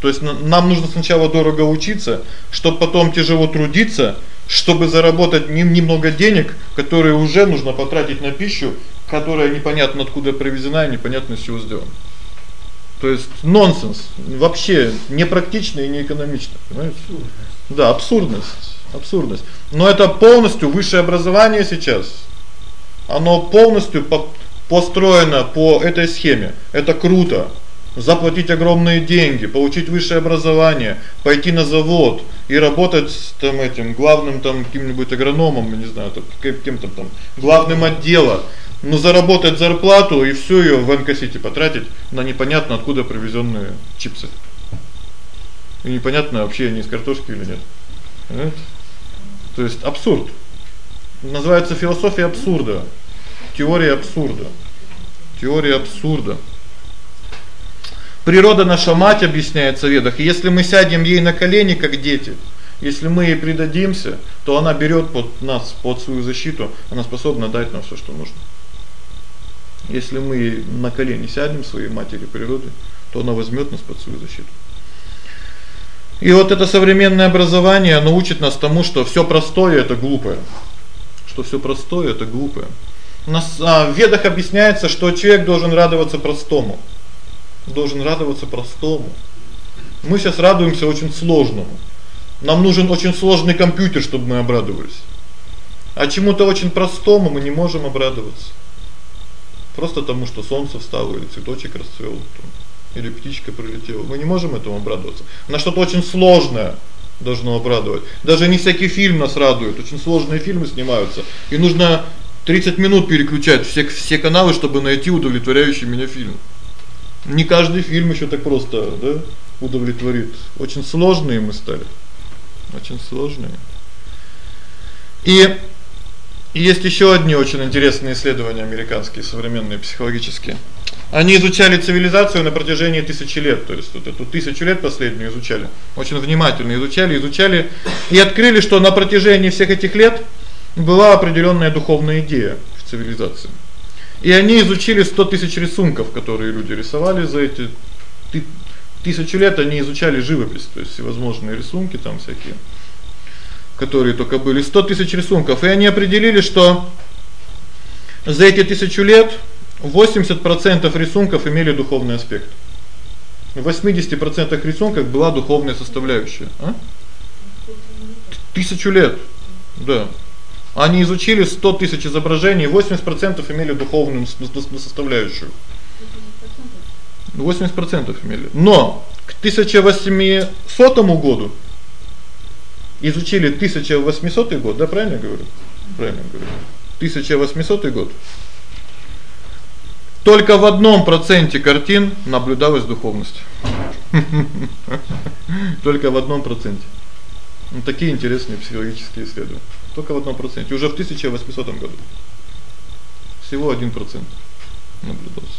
То есть нам нужно сначала дорого учиться, чтобы потом тяжело трудиться, чтобы заработать немного денег, которые уже нужно потратить на пищу, которая непонятно откуда привезена и непонятно из чего сделана. То есть нонсенс, вообще непрактично и неэкономично, понимаете? Да, абсурдность, абсурдность. Но это полностью высшее образование сейчас. Оно полностью по построено по этой схеме. Это круто. Заплатить огромные деньги, получить высшее образование, пойти на завод и работать с там этим главным там каким-нибудь агрономом, не знаю, там кем-то там, главным отдела, но заработать зарплату и всё её в НК-сити потратить на непонятно откуда привезённые чипсы. И непонятно вообще они из картошки или нет. Понимаете? То есть абсурд. Называется философия абсурда. Теория абсурда. Теория абсурда. Природа наша мать объясняется в ведах. И если мы сядем ей на колени, как дети, если мы ей предадимся, то она берёт под нас, под свою защиту, она способна дать нам всё, что нужно. Если мы на колени сядем своей матери природы, то она возьмёт нас под свою защиту. И вот это современное образование научит нас тому, что всё простое это глупое. Что всё простое это глупое. У нас а, в ведах объясняется, что человек должен радоваться простому. Должен радоваться простому. Мы сейчас радуемся очень сложному. Нам нужен очень сложный компьютер, чтобы мы обрадовались. А чему-то очень простому мы не можем обрадоваться. Просто тому, что солнце встало или цветочек расцвёл или птичка прилетела. Мы не можем этому обрадоваться. На что-то очень сложное должно обрадовать. Даже не всякий фильм нас радует. Очень сложные фильмы снимаются. И нужно 30 минут переключать все все каналы, чтобы найти удовлетворяющий меня фильм. Не каждый фильм ещё так просто, да, удовлетворит. Очень сложные мы стали. Очень сложные. И есть ещё одни очень интересные исследования американские, современные психологические. Они изучали цивилизацию на протяжении тысячи лет, то есть вот эту тысячу лет последнюю изучали. Очень внимательно изучали, изучали и открыли, что на протяжении всех этих лет была определённая духовная идея в цивилизации. И они изучили 100 тысяч рисунков, которые люди рисовали за эти тысячу лет, они изучали живопись, то есть всевозможные рисунки там всякие, которые только были 100 тысяч рисунков, и они определили, что за эти тысячу лет 80% рисунков имели духовный аспект. В 80% рисунков была духовная составляющая, а? Тысячу лет. Да. Они изучили 100 тысяч изображений, 80% имели духовную составляющую. 80% имели. Но к 1800 году изучили 1800 год, да, правильно говорю? Правильно говорю. 1800 год. Только в одном проценте картин наблюдалась духовность. Только в одном проценте. Вот такие интересные психологические исследования. Только в одном проценте. Уже в 1800 году. Всего 1% наблюдался.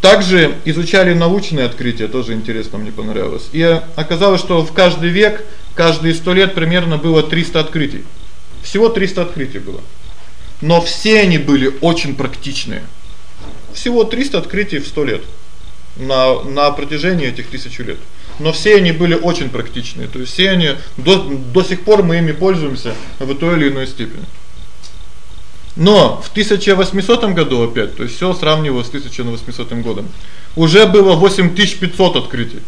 Также изучали научные открытия, тоже интересно, мне понравилось. И оказалось, что в каждый век, каждые 100 лет примерно было 300 открытий. Всего 300 открытий было. Но все они были очень практичные. Всего 300 открытий в 100 лет. На на протяжении этих тысячу лет. Но все они были очень практичные. То есть все они до до сих пор мы ими пользуемся в той или иной степени. Но в 1800 году опять, то есть всё сравниваю с 1800 годом. Уже было 8500 открытий.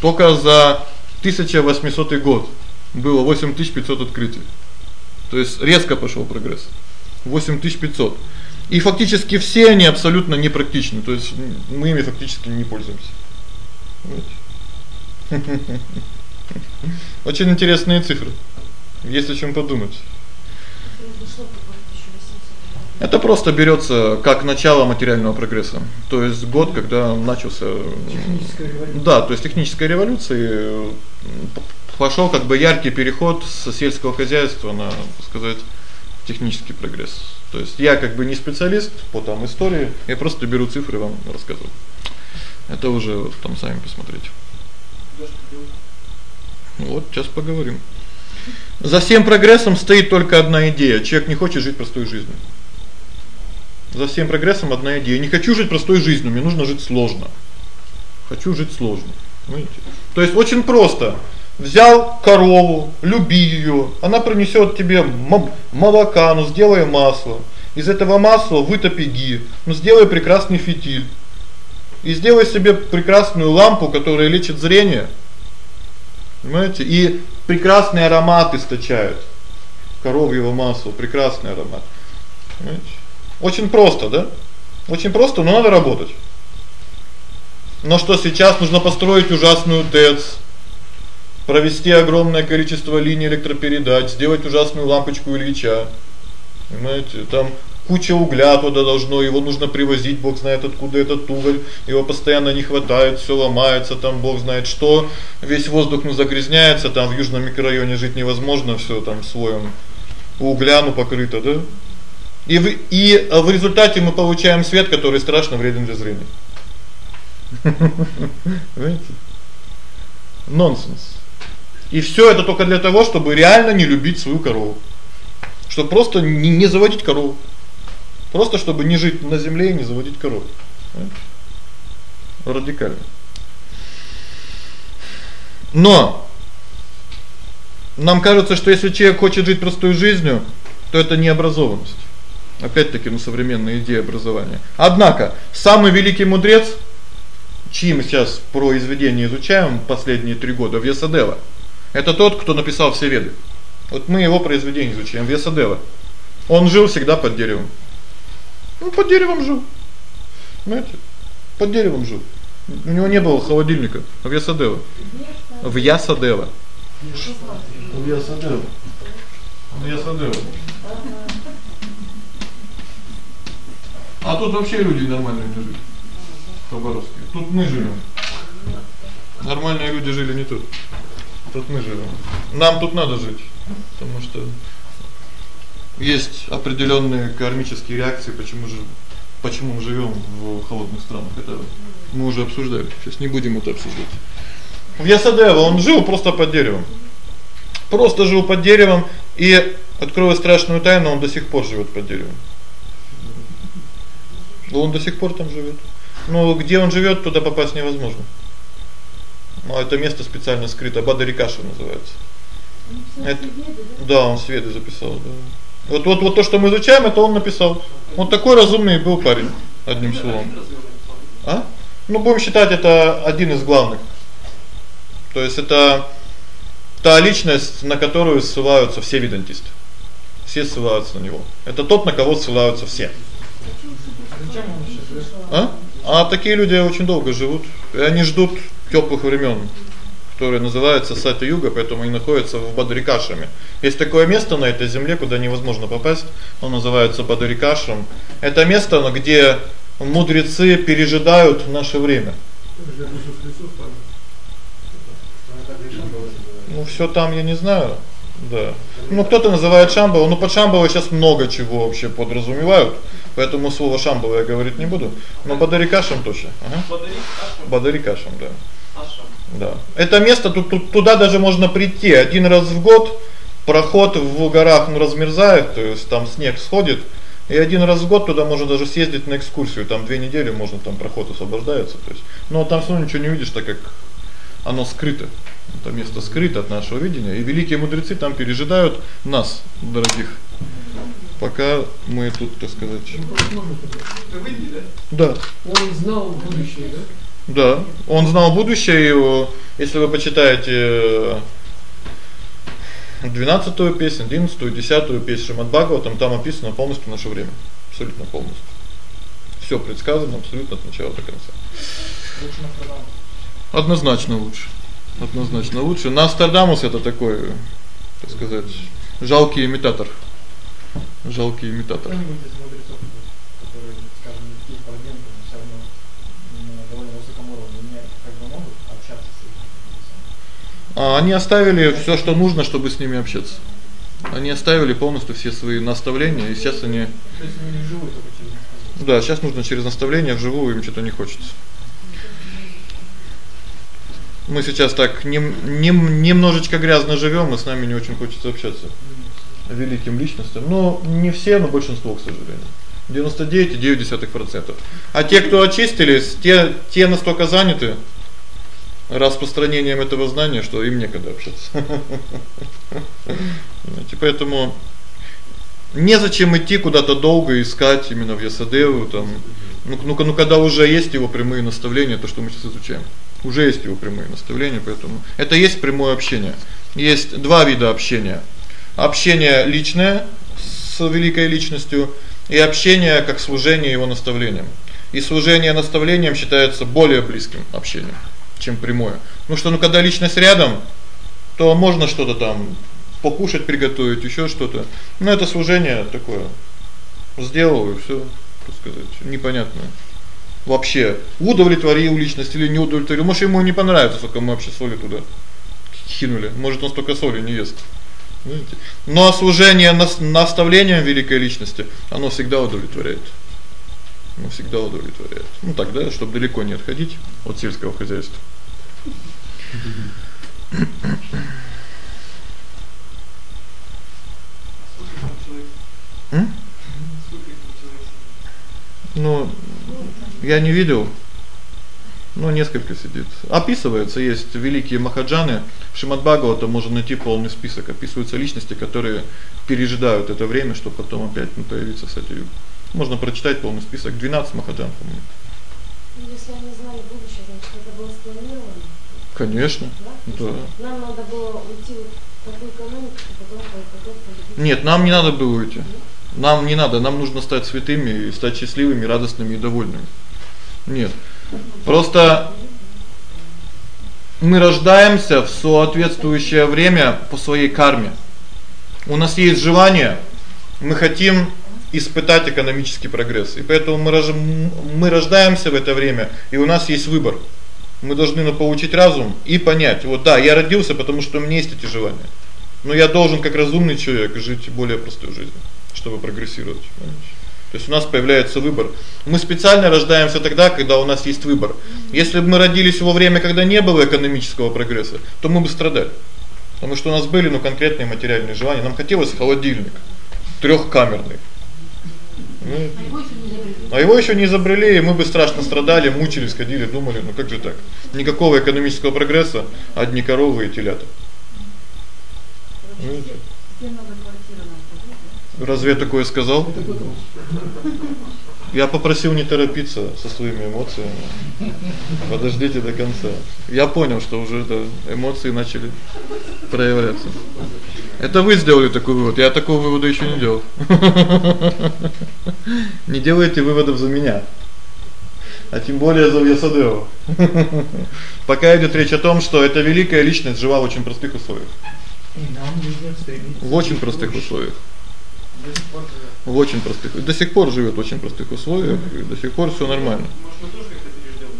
Только за 1800 год было 8500 открытий. То есть резко пошёл прогресс. 8500. И фактически все они абсолютно непрактичны, то есть мы ими фактически не пользуемся. Очень интересные цифры. Есть о чём подумать. Это просто берётся как начало материального прогресса. То есть год, когда начался Да, то есть техническая революция пошёл как бы яркий переход с сельского хозяйства на, так сказать, технический прогресс. То есть я как бы не специалист по там истории, я просто беру цифры вам рассказываю. Это уже вот там сами посмотрите. Вот сейчас поговорим. За всем прогрессом стоит только одна идея. Человек не хочет жить простой жизнью. За всем прогрессом одна идея. Не хочу жить простой жизнью, мне нужно жить сложно. Хочу жить сложно. Понимаете? То есть очень просто. Взял корову, люби её, она принесёт тебе молока, ну сделай масло. Из этого масла вытопи ги, ну сделай прекрасный фитиль. И сделай себе прекрасную лампу, которая лечит зрение. Понимаете? И прекрасный аромат источает. Коровьего масла, прекрасный аромат. Понимаете? Очень просто, да? Очень просто, но надо работать. Но что сейчас нужно построить ужасную ТЭЦ, провести огромное количество линий электропередач, сделать ужасную лампочку Ильича. Понимаете? Там куча угля туда должно, его нужно привозить, Бог знает откуда этот уголь, его постоянно не хватает, всё ломается, там Бог знает что. Весь воздух ну загрязняется, там в южном микрорайоне жить невозможно, всё там слоем угля ну покрыто, да? И в и в результате мы получаем свет, который страшно вреден для зрения. Понимаете? Нонсенс. И всё это только для того, чтобы реально не любить свою корову. Чтобы просто не не заводить корову. Просто чтобы не жить на земле и не заводить коров. Радикально. Но нам кажется, что если человек хочет жить простой жизнью, то это не образованность. Опять-таки, ну современная идея образования. Однако, самый великий мудрец, чьи сейчас произведения изучаем последние 3 года, Весадева. Это тот, кто написал все Веды. Вот мы его произведения изучаем, Весадева. Он жил всегда под деревом. Ну под деревом жил. Знаете? Под деревом жил. У него не было холодильника, а Весадева. В Ясадева. В Ясадева. В Ясадева. А тут вообще люди нормальные не живут. Хабаровске. Тут мы живем. Нормальные люди жили не тут. Тут мы живем. Нам тут надо жить, потому что есть определённые кармические реакции, почему же почему мы живём в холодных странах. Это мы уже обсуждали. Сейчас не будем это обсуждать. В Ясадево он жил просто под деревом. Просто жил под деревом и открою страшную тайну, он до сих пор живёт под деревом. Он до сих пор там живёт. Но где он живёт, туда попасть невозможно. Но это место специально скрыто, Бадарикаша называется. Это да, он сведы записал, да. Вот вот вот то, что мы изучаем, это он написал. Он такой разумный был парень, одним словом. А? Ну будем считать это один из главных. То есть это та личность, на которую ссылаются все ведантисты. Все ссылаются на него. Это тот, на кого ссылаются все. А? А такие люди очень долго живут. И они ждут тёплых времён, которые называются Сатя-юга, поэтому они находятся в Бадрикашаме. Есть такое место на этой земле, куда невозможно попасть. Оно называется Бадрикашам. Это место, где мудрецы пережидают наше время. Ну всё там я не знаю. Да. Ну кто-то называет Шамбала, но под Шамбалой сейчас много чего вообще подразумевают. Поэтому слово Шамбала я говорить не буду. Но Бадарикашам точно. Ага. Бадарикашам. Бадарикашам, да. Да. Это место тут, тут туда даже можно прийти один раз в год. Проход в горах ну размерзает, то есть там снег сходит. И один раз в год туда можно даже съездить на экскурсию. Там две недели можно там проход освобождается, то есть. Но там всё равно ничего не видишь, так как оно скрыто. Это место скрыто от нашего видения, и великие мудрецы там пережидают нас, дорогих. Пока мы тут, так сказать. Да. Он знал будущее, да? Да, он знал будущее, и если вы почитаете 12-ю песню, 11-ю, 10-ю песню Шримад Бхагаватам, там описано полностью наше время, абсолютно полностью. Всё предсказано абсолютно от начала до конца. Однозначно лучше. Однозначно лучше. Нострадамус это такой, так сказать, жалкий имитатор. Жалкий имитатор. А они оставили всё, что нужно, чтобы с ними общаться. Они оставили полностью все свои наставления, и сейчас они То есть они наставления. Да, сейчас нужно через наставления, вживую им что-то не хочется. Мы сейчас так нем, нем, немножечко грязно живём, и с нами не очень хочется общаться. Великим личностям. Но не все, но большинство, к сожалению. 99,9%. А те, кто очистились, те те настолько заняты, распространением этого знания, что им некогда общаться. Знаете, поэтому незачем идти куда-то долго искать именно в Ясадеву там. Ну, ну, ну когда уже есть его прямые наставления, то что мы сейчас изучаем. Уже есть его прямые наставления, поэтому это есть прямое общение. Есть два вида общения. Общение личное с великой личностью и общение как служение его наставлениям. И служение наставлениям считается более близким общением чем прямое. Ну что, ну когда личность рядом, то можно что-то там покушать, приготовить, ещё что-то. Но это служение такое. Сделал и всё, так сказать, непонятно. Вообще, удовлетворил личность или не удовлетворил. Может, ему не понравится, сколько мы вообще соли туда кинули. Может, он столько соли не ест. Знаете? Но служение наставлением великой личности, оно всегда удовлетворяет ну, всегда удовлетворяет. Ну тогда, чтобы далеко не отходить от сельского хозяйства. Ну, я не видел. Ну, несколько сидит. Описывается, есть великие махаджаны. В Шримад можно найти полный список. Описываются личности, которые пережидают это время, чтобы потом опять ну, появиться в Сатью. Можно прочитать полный список 12 махаджан, по-моему. Если они знали будущее, значит, это было спланировано. Конечно. Да. да. Нам надо было уйти в такую экономику, потом потом Нет, нам не надо было уйти. Нам не надо, нам нужно стать святыми и стать счастливыми, радостными и довольными. Нет. Просто мы рождаемся в соответствующее время по своей карме. У нас есть желание, мы хотим испытать экономический прогресс. И поэтому мы мы рождаемся в это время, и у нас есть выбор. Мы должны на получить разум и понять: вот да, я родился, потому что у меня есть эти желания. Но я должен как разумный человек жить более простой жизнью, чтобы прогрессировать, понимаешь? То есть у нас появляется выбор. Мы специально рождаемся тогда, когда у нас есть выбор. Если бы мы родились во время, когда не было экономического прогресса, то мы бы страдали. Потому что у нас были ну конкретные материальные желания. Нам хотелось холодильник трехкамерный. Ну, а его ещё не изобрели, и мы бы страшно страдали, мучились, ходили, думали, ну как же так? Никакого экономического прогресса, одни коровы и телята. Разве я такое сказал? Я попросил не торопиться со своими эмоциями. Подождите до конца. Я понял, что уже это эмоции начали проявляться. Это вы сделали такой вывод. Я такого вывода ещё не делал. Не делайте выводов за меня. А тем более за Ясадева. Пока идёт речь о том, что эта великая личность жила в очень простых условиях. В очень простых условиях. В очень простых. До сих пор живёт в очень простых условиях, и до сих пор всё нормально. Может, мы тоже как-то переждём?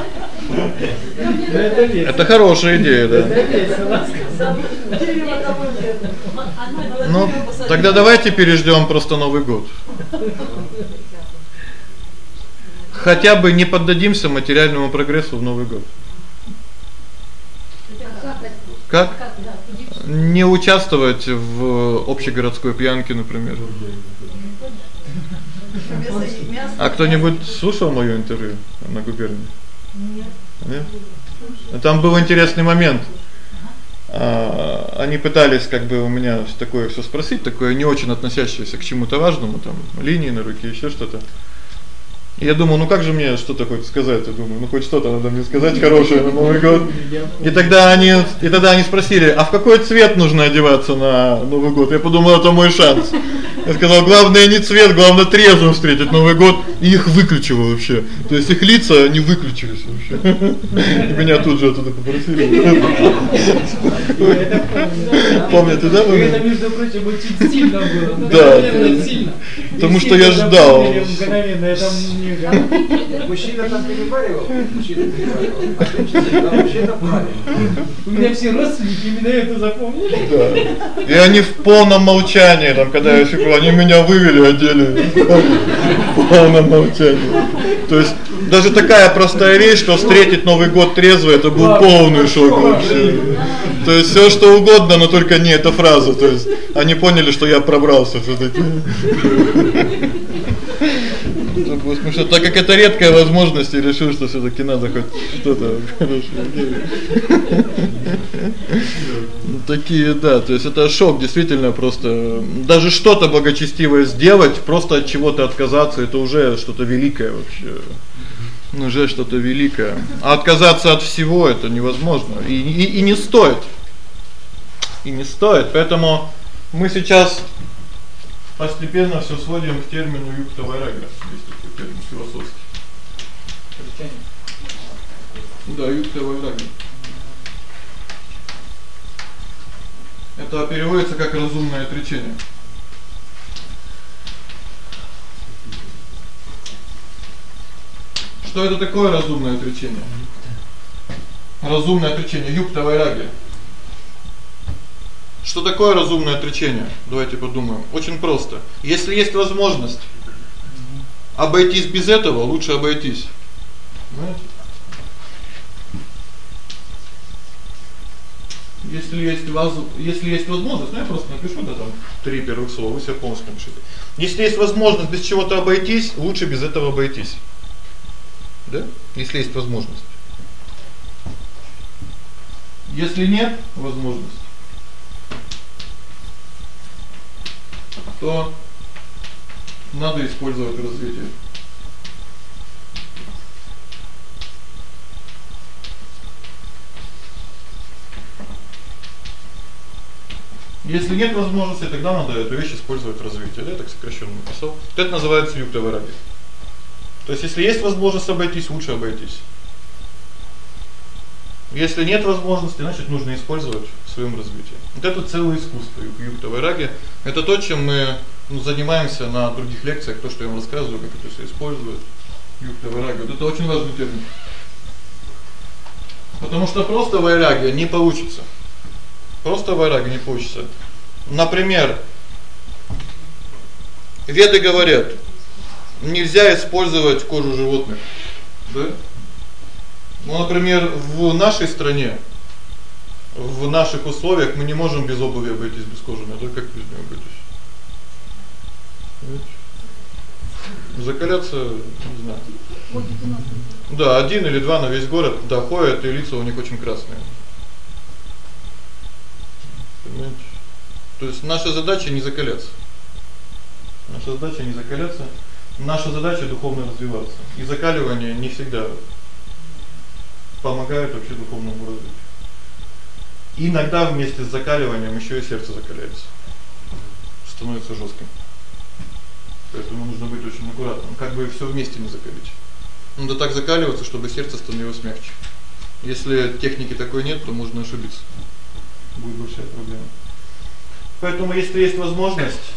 Это хорошая идея, да. Ну, тогда давайте переждём просто Новый год. Хотя бы не поддадимся материальному прогрессу в Новый год. Как? Не участвовать в общегородской пьянке, например. А кто-нибудь слушал моё интервью на губернии? Нет. Нет? Там был интересный момент. А, они пытались как бы у меня такое всё спросить, такое не очень относящееся к чему-то важному, там линии на руке, ещё что-то. Я думал, ну как же мне что-то хоть сказать? Я думаю, ну хоть что-то надо мне сказать хорошее на Новый год. И тогда они и тогда они спросили: "А в какой цвет нужно одеваться на Новый год?" Я подумал, это мой шанс. Я сказал: "Главное не цвет, главное трезво встретить Новый год". И их выключило вообще. То есть их лица не выключились вообще. И меня тут же оттуда попросили. Помните, да? Это между прочим очень сильно было. Да. Потому что я ждал. Мужчина там переваривал, мужчина а женщина там вообще правильно. У меня все родственники именно это запомнили. Да. И они в полном молчании, там, когда я сидел, они меня вывели, одели. В полном молчании. То есть даже такая простая вещь, что встретить Новый год трезво, это был полный шок вообще. То есть всё что угодно, но только не эта фраза. То есть они поняли, что я пробрался всё-таки. Потому что так как это редкая возможность, я решил, что всё-таки надо хоть что-то хорошее ну, Такие, да, то есть это шок, действительно просто даже что-то благочестивое сделать, просто от чего-то отказаться это уже что-то великое вообще. Ну, уже что-то великое. А отказаться от всего это невозможно и и, и не стоит. И не стоит. Поэтому мы сейчас постепенно всё сводим к термину юкта вайрага, есть такой термин философский. Речение. Да, юкта вайрага. Это переводится как разумное отречение. Что это такое разумное отречение? Разумное отречение юкта вайраги. Что такое разумное отречение? Давайте подумаем. Очень просто. Если есть возможность обойтись без этого, лучше обойтись. Знаете? Если есть воз... если есть возможность, ну я просто напишу да там три первых слова, вы себе полностью напишите. Если есть возможность без чего-то обойтись, лучше без этого обойтись. Да? Если есть возможность. Если нет возможности, то надо использовать развитие. Если нет возможности, тогда надо эту вещь использовать в развитии. Да, так сокращенно написал. Это называется юкта вараги. То есть если есть возможность обойтись, лучше обойтись. Если нет возможности, значит, нужно использовать в своём развитии. Вот это целое искусство юкта вайраги. Это то, чем мы ну, занимаемся на других лекциях, то, что я вам рассказываю, как это всё используют. Юкта вайраги. Вот это очень важный термин. Потому что просто вайраги не получится. Просто вайраги не получится. Например, Веды говорят: нельзя использовать кожу животных. Да? Ну, например, в нашей стране в наших условиях мы не можем без обуви обойтись без надо только как без неё обойтись. Закаляться, не знаю. Да, один или два на весь город доходят, и лица у них очень красные. Понимаете? То есть наша задача не закаляться. Наша задача не закаляться, наша задача духовно развиваться. И закаливание не всегда помогает вообще духовному развитию. Иногда вместе с закаливанием ещё и сердце закаляется. Становится жёстким. Поэтому нужно быть очень аккуратным, как бы всё вместе не закалить. Надо так закаливаться, чтобы сердце становилось мягче. Если техники такой нет, то можно ошибиться. Будет большая проблема. Поэтому если есть возможность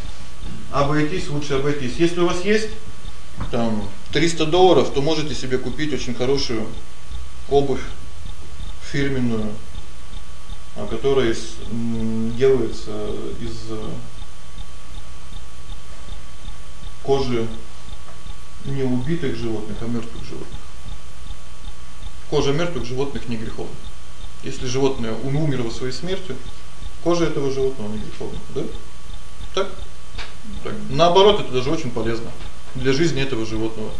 обойтись, лучше обойтись. Если у вас есть там 300 долларов, то можете себе купить очень хорошую обувь фирменную, а которая из делается из кожи не убитых животных, а мёртвых животных. Кожа мёртвых животных не греховна. Если животное умерло своей смертью, кожа этого животного не греховна, да? Так? Так. Наоборот, это даже очень полезно для жизни этого животного.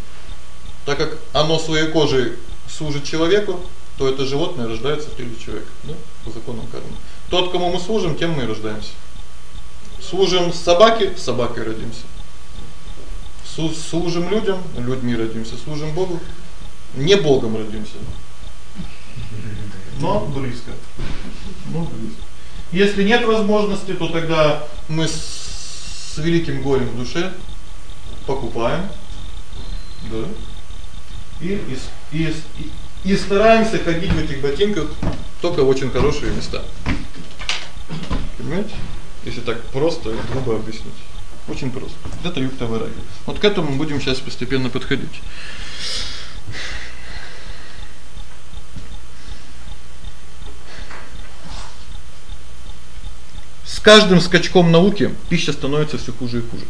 Так как оно своей кожей служит человеку, то это животное рождается в теле человека, да? По законам кармы. Тот, кому мы служим, тем мы и рождаемся. Служим собаке, собакой родимся. Служим людям, людьми родимся, служим Богу, не Богом родимся. Но близко. Ну близко. Если нет возможности, то тогда мы с великим горем в душе покупаем, да? И и и, и стараемся ходить в этих ботинках только в очень хорошие места. Понимаете? Если так просто и грубо объяснить. Очень просто. Это юкта вараги. Вот к этому будем сейчас постепенно подходить. С каждым скачком науки пища становится всё хуже и хуже.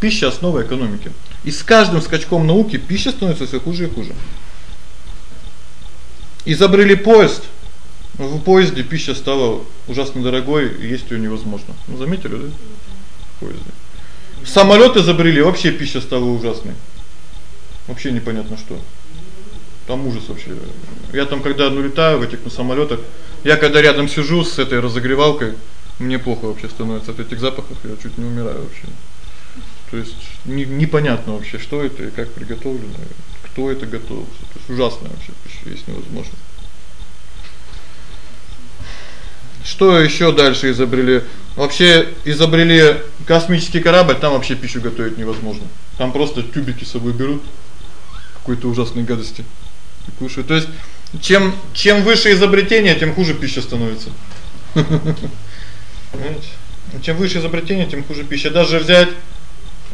Пища основа экономики. И с каждым скачком науки пища становится всё хуже и хуже. Изобрели поезд. В поезде пища стала ужасно дорогой, есть её невозможно. Ну заметили, да? В поезде. Самолёт изобрели, вообще пища стала ужасной. Вообще непонятно что. Там ужас вообще. Я там когда ну летаю в этих на самолётах, я когда рядом сижу с этой разогревалкой, мне плохо вообще становится от этих запахов, я чуть не умираю вообще. То есть не непонятно вообще, что это и как приготовлено, кто это готовил. То есть ужасно вообще, есть невозможно. Что ещё дальше изобрели? Вообще изобрели космический корабль, там вообще пищу готовить невозможно. Там просто тюбики с собой берут какой-то ужасной гадости и кушают. То есть чем чем выше изобретение, тем хуже пища становится. Понимаете? Чем выше изобретение, тем хуже пища. Даже взять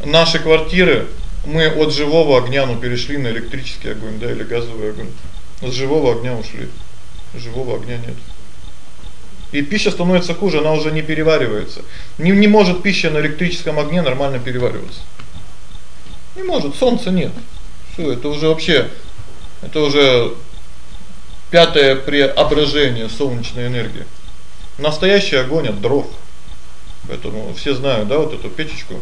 наши квартиры, мы от живого огня ну перешли на электрический огонь, да, или газовый огонь. С живого огня ушли. Живого огня нет. И пища становится хуже, она уже не переваривается. Не не может пища на электрическом огне нормально перевариваться. Не может, солнца нет. Всё, это уже вообще это уже пятое преображение солнечной энергии. Настоящий огонь от дров. Поэтому все знают, да, вот эту печечку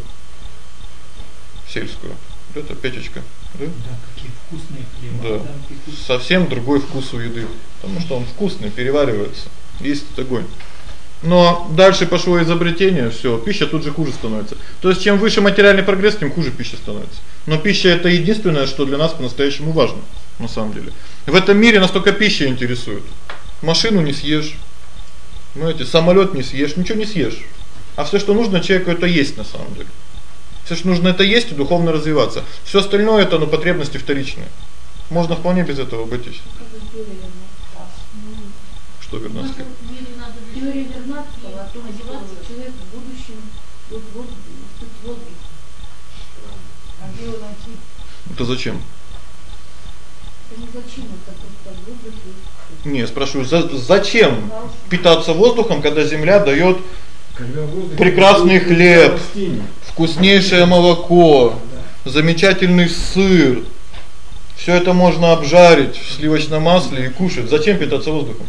сельскую. Это печечка, да? Да, какие вкусные хлеба. Да. да Совсем другой вкус у еды, потому что он вкусный, переваривается. Есть огонь. Но дальше пошло изобретение, всё, пища тут же хуже становится. То есть чем выше материальный прогресс, тем хуже пища становится. Но пища это единственное, что для нас по-настоящему важно, на самом деле. В этом мире настолько пища интересует. Машину не съешь. Знаете, самолёт не съешь, ничего не съешь. А всё, что нужно человеку это есть на самом деле. Все ж нужно это есть и духовно развиваться. Всё остальное это ну потребности вторичные. Можно вполне без этого обойтись. Что Вернадский? Теория Вернадского о том, что человек в будущем вот вот вот а где его найти? Это зачем? Это не зачем, это просто воздух есть. Не, спрашиваю, за, зачем питаться воздухом, когда земля даёт прекрасный хлеб, вкуснейшее молоко, замечательный сыр. Всё это можно обжарить в сливочном масле и кушать. Зачем питаться воздухом?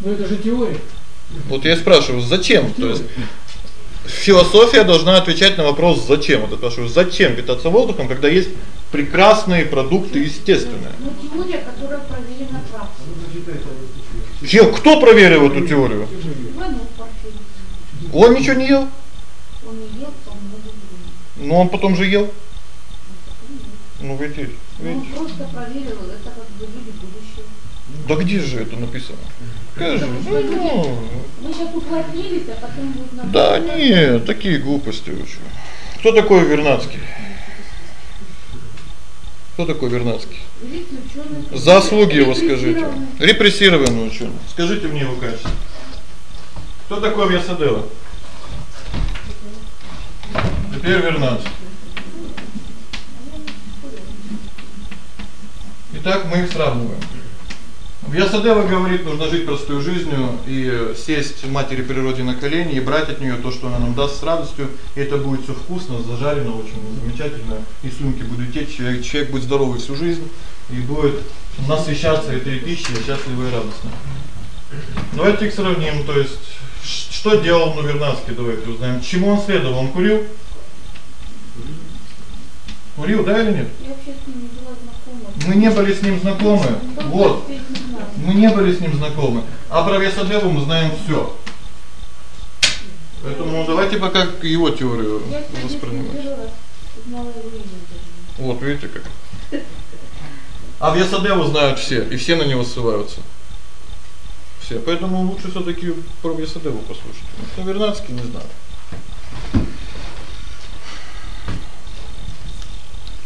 Ну это же теория. Вот я и спрашиваю, зачем? То есть философия должна отвечать на вопрос зачем. Вот я спрашиваю, зачем питаться воздухом, когда есть прекрасные продукты естественные? Ну теория, которая проверена практикой. Кто проверил эту теорию? Он ничего не ел. Он не ел, по много времени. Но он потом же ел. Ну видите, Ну, Он видите. просто проверил, это как бы люди будущего. Да где же это написано? Скажи. Ну, Мы сейчас уплотнились, а потом будет нам... да нет, такие глупости вообще. Кто такой Вернадский? Кто такой Вернадский? Ученый. Заслуги его скажите. Репрессированный. Учёный. Скажите мне его качество. Кто такой Вьясадева? Теперь Вернадский. Итак, мы их сравниваем. Вьясадева говорит, нужно жить простой жизнью и сесть матери природе на колени и брать от неё то, что она нам даст с радостью, и это будет всё вкусно, зажарено очень замечательно, и слюнки будут течь, человек, человек будет здоровый всю жизнь и будет насыщаться этой пищей, счастливый и радостный. Давайте их сравним, то есть что делал Нувернадский, давайте узнаем. Чему он следовал? Он курил? Курил, да или нет? Я вообще с ним не была знакома. Мы не были с ним знакомы. Вот. Мы не были с ним знакомы. А про Весадеву мы знаем всё. Поэтому давайте пока его теорию воспринимать. Вот видите как. А Весадеву знают все, и все на него ссылаются. Все. Поэтому лучше всё-таки про Весадеву послушать. Ну, Вернадский не знаю.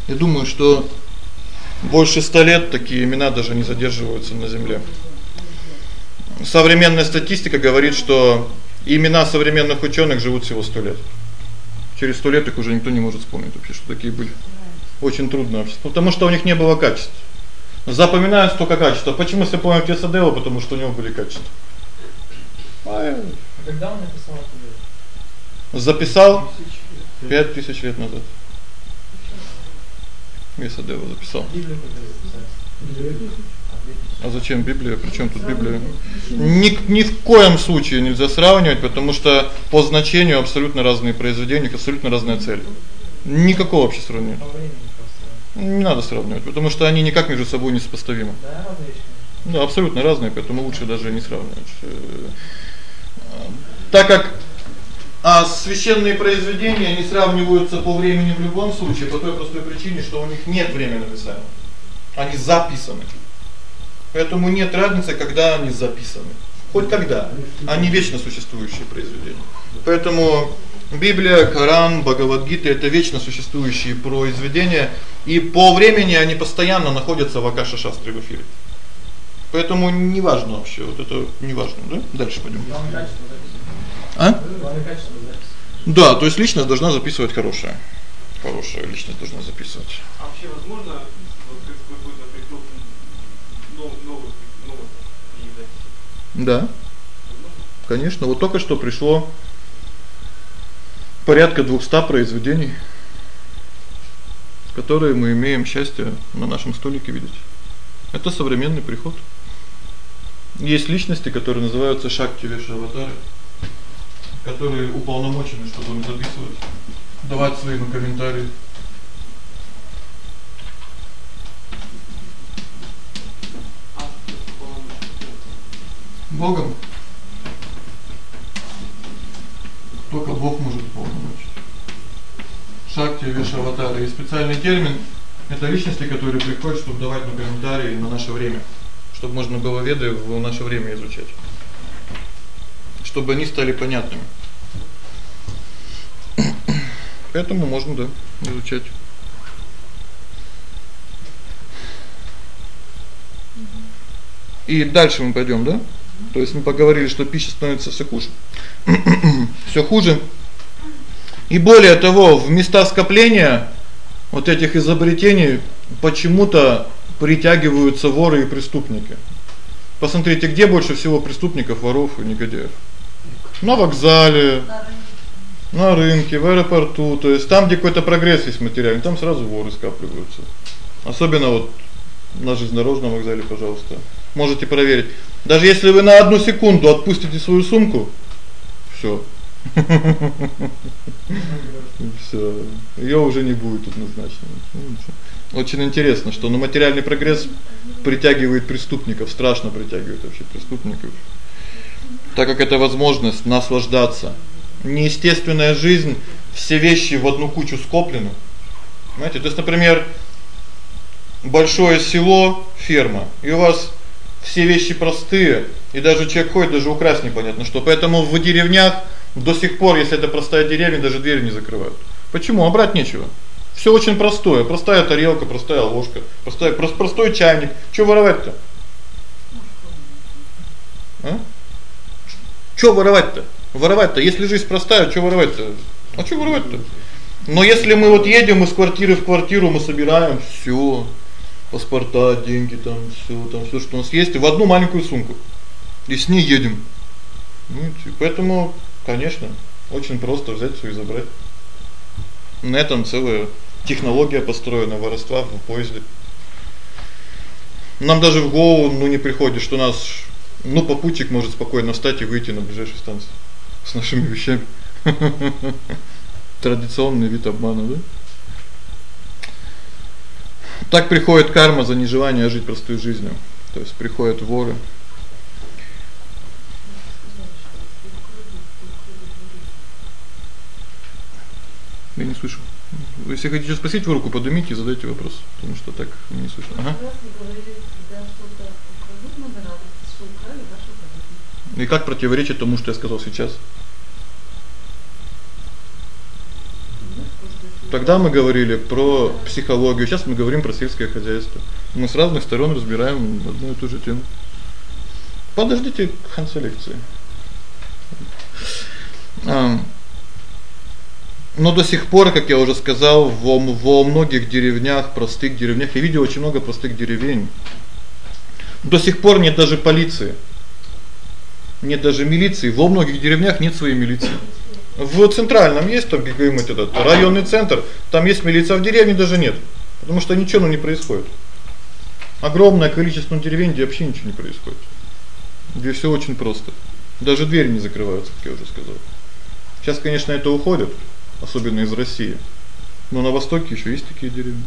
Я думаю, что больше ста лет такие имена даже не задерживаются на земле. Современная статистика говорит, что имена современных учёных живут всего 100 лет. Через 100 лет их уже никто не может вспомнить вообще, что такие были. Очень трудно потому что у них не было качеств. Запоминают только качества. Почему все помнят Весадева? Потому что у него были качества. А, А когда он написал это? записал 5000 лет назад. Записал. Библию когда записали? А зачем Библия? Причём тут Библия? Ни ни в коем случае нельзя сравнивать, потому что по значению абсолютно разные произведения, абсолютно разная цель. Никакого вообще сравнения. Не надо сравнивать, потому что они никак между собой не сопоставимы. Да, вещи. Да, абсолютно разные, поэтому лучше даже не сравнивать. Э, Так как а священные произведения не сравниваются по времени в любом случае, по той простой причине, что у них нет времени написания. Они записаны. Поэтому нет разницы, когда они записаны. Хоть когда. Они вечно существующие произведения. Поэтому Библия, Коран, Бхагавад-гита это вечно существующие произведения, и по времени они постоянно находятся в Акаша-шастре в эфире. Поэтому неважно вообще, вот это неважно, да? Дальше пойдём. А? Да, то есть личность должна записывать хорошее. Хорошая личность должна записывать. А вообще возможно вот как приток новых новых новых книг записи? Да. Конечно, вот только что пришло порядка 200 произведений, которые мы имеем счастье на нашем столике видеть. Это современный приход. Есть личности, которые называются шакти вешаватары, которые уполномочены, чтобы им записывать, давать свои комментарии. Богом. Только Бог может полномочить. Шакти Вишаватара есть специальный термин это личности, которые приходят, чтобы давать нам комментарии на наше время, чтобы можно было веды в наше время изучать. Чтобы они стали понятными. Поэтому можно, да, изучать. И дальше мы пойдём, да? То есть мы поговорили, что пища становится всё хуже. всё хуже. И более того, в места скопления вот этих изобретений почему-то притягиваются воры и преступники. Посмотрите, где больше всего преступников, воров и негодяев? На вокзале, на рынке, в аэропорту, то есть там, где какой-то прогресс есть материальный, там сразу воры скапливаются. Особенно вот на железнодорожном вокзале, пожалуйста. Можете проверить. Даже если вы на одну секунду отпустите свою сумку, всё. Всё. Её уже не будет однозначно. Очень интересно, что на материальный прогресс притягивает преступников, страшно притягивает вообще преступников. Так как это возможность наслаждаться. Неестественная жизнь, все вещи в одну кучу скоплены. Знаете, то есть, например, большое село, ферма, и у вас все вещи простые, и даже человек ходит, даже украсть непонятно что. Поэтому в деревнях до сих пор, если это простая деревня, даже двери не закрывают. Почему? А нечего. Всё очень простое, простая тарелка, простая ложка, простая просто простой чайник. Что воровать-то? А? Что воровать-то? Воровать-то, если жизнь простая, что воровать-то? А что воровать-то? Но если мы вот едем из квартиры в квартиру, мы собираем всё, паспорта, деньги там, всё, там всё, что у нас есть, в одну маленькую сумку. И с ней едем. Ну, поэтому, конечно, очень просто взять всё и забрать. На этом целая технология построена воровства в поезде. Нам даже в голову ну не приходит, что нас ну попутчик может спокойно встать и выйти на ближайшую станцию с нашими вещами. Традиционный вид обмана, да? Так приходит карма за нежелание жить простой жизнью. То есть приходят воры. Я не слышу. Если хотите спросить, вы руку поднимите и задайте вопрос, потому что так не слышно. Ага. И как противоречит тому, что я сказал сейчас? Тогда мы говорили про психологию, сейчас мы говорим про сельское хозяйство. Мы с разных сторон разбираем одну и ту же тему. Подождите конца лекции. А но до сих пор, как я уже сказал, во, во многих деревнях, простых деревнях, я видел очень много простых деревень. До сих пор нет даже полиции. Нет даже милиции. Во многих деревнях нет своей милиции. В центральном есть там где-нибудь этот районный центр, там есть милиция, а в деревне даже нет. Потому что ничего ну не происходит. Огромное количество деревень, где вообще ничего не происходит. Где всё очень просто. Даже двери не закрываются, как я уже сказал. Сейчас, конечно, это уходит особенно из России. Но на востоке ещё есть такие деревни.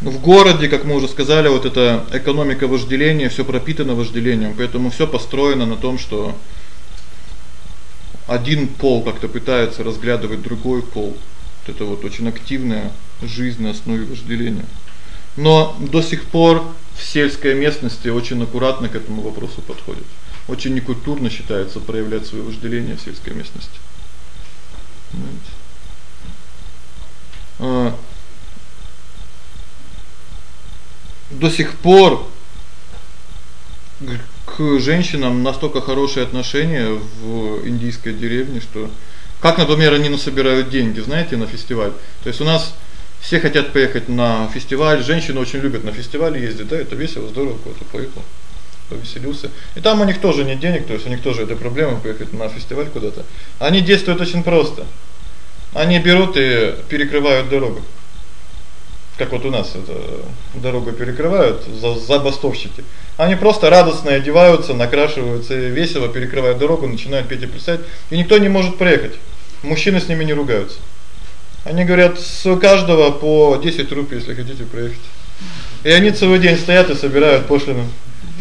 В городе, как мы уже сказали, вот эта экономика вожделения, всё пропитано вожделением, поэтому всё построено на том, что один пол как-то пытается разглядывать другой пол. Вот это вот очень активная жизнь на основе вожделения. Но до сих пор в сельской местности очень аккуратно к этому вопросу подходят. Очень некультурно считается проявлять своё вожделение в сельской местности. Понимаете? А до сих пор к женщинам настолько хорошее отношение в индийской деревне, что как, например, они насобирают деньги, знаете, на фестиваль. То есть у нас все хотят поехать на фестиваль, женщины очень любят на фестиваль ездить, да, это весело, здорово, кто-то поехал повеселился. И там у них тоже нет денег, то есть у них тоже это проблема поехать на фестиваль куда-то. Они действуют очень просто. Они берут и перекрывают дорогу. Как вот у нас это дорогу перекрывают за забастовщики. Они просто радостно одеваются, накрашиваются весело перекрывают дорогу, начинают петь и плясать, и никто не может проехать. Мужчины с ними не ругаются. Они говорят, с каждого по 10 рублей, если хотите проехать. И они целый день стоят и собирают пошлину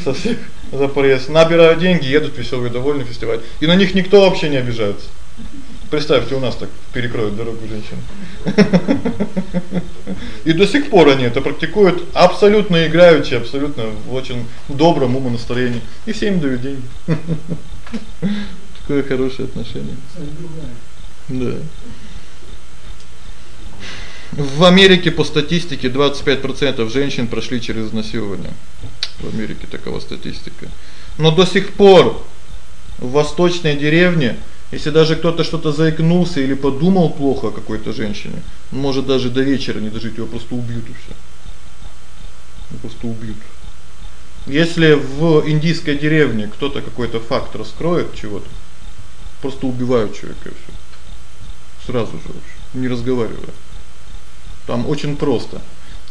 со всех за проезд, набирают деньги, едут веселые, довольный фестиваль. И на них никто вообще не обижается. Представьте, у нас так перекроют дорогу женщины. И до сих пор они это практикуют абсолютно играючи, абсолютно в очень добром умонастроении. И всем дают деньги. Какое хорошее отношение. Да. В Америке по статистике 25% женщин прошли через изнасилование. В Америке такова статистика. Но до сих пор в восточной деревне, если даже кто-то что-то заикнулся или подумал плохо о какой-то женщине, может даже до вечера не дожить, его просто убьют и всё. Его просто убьют. Если в индийской деревне кто-то какой-то факт раскроет чего-то, просто убивают человека и всё. Сразу же не разговаривая. Там очень просто.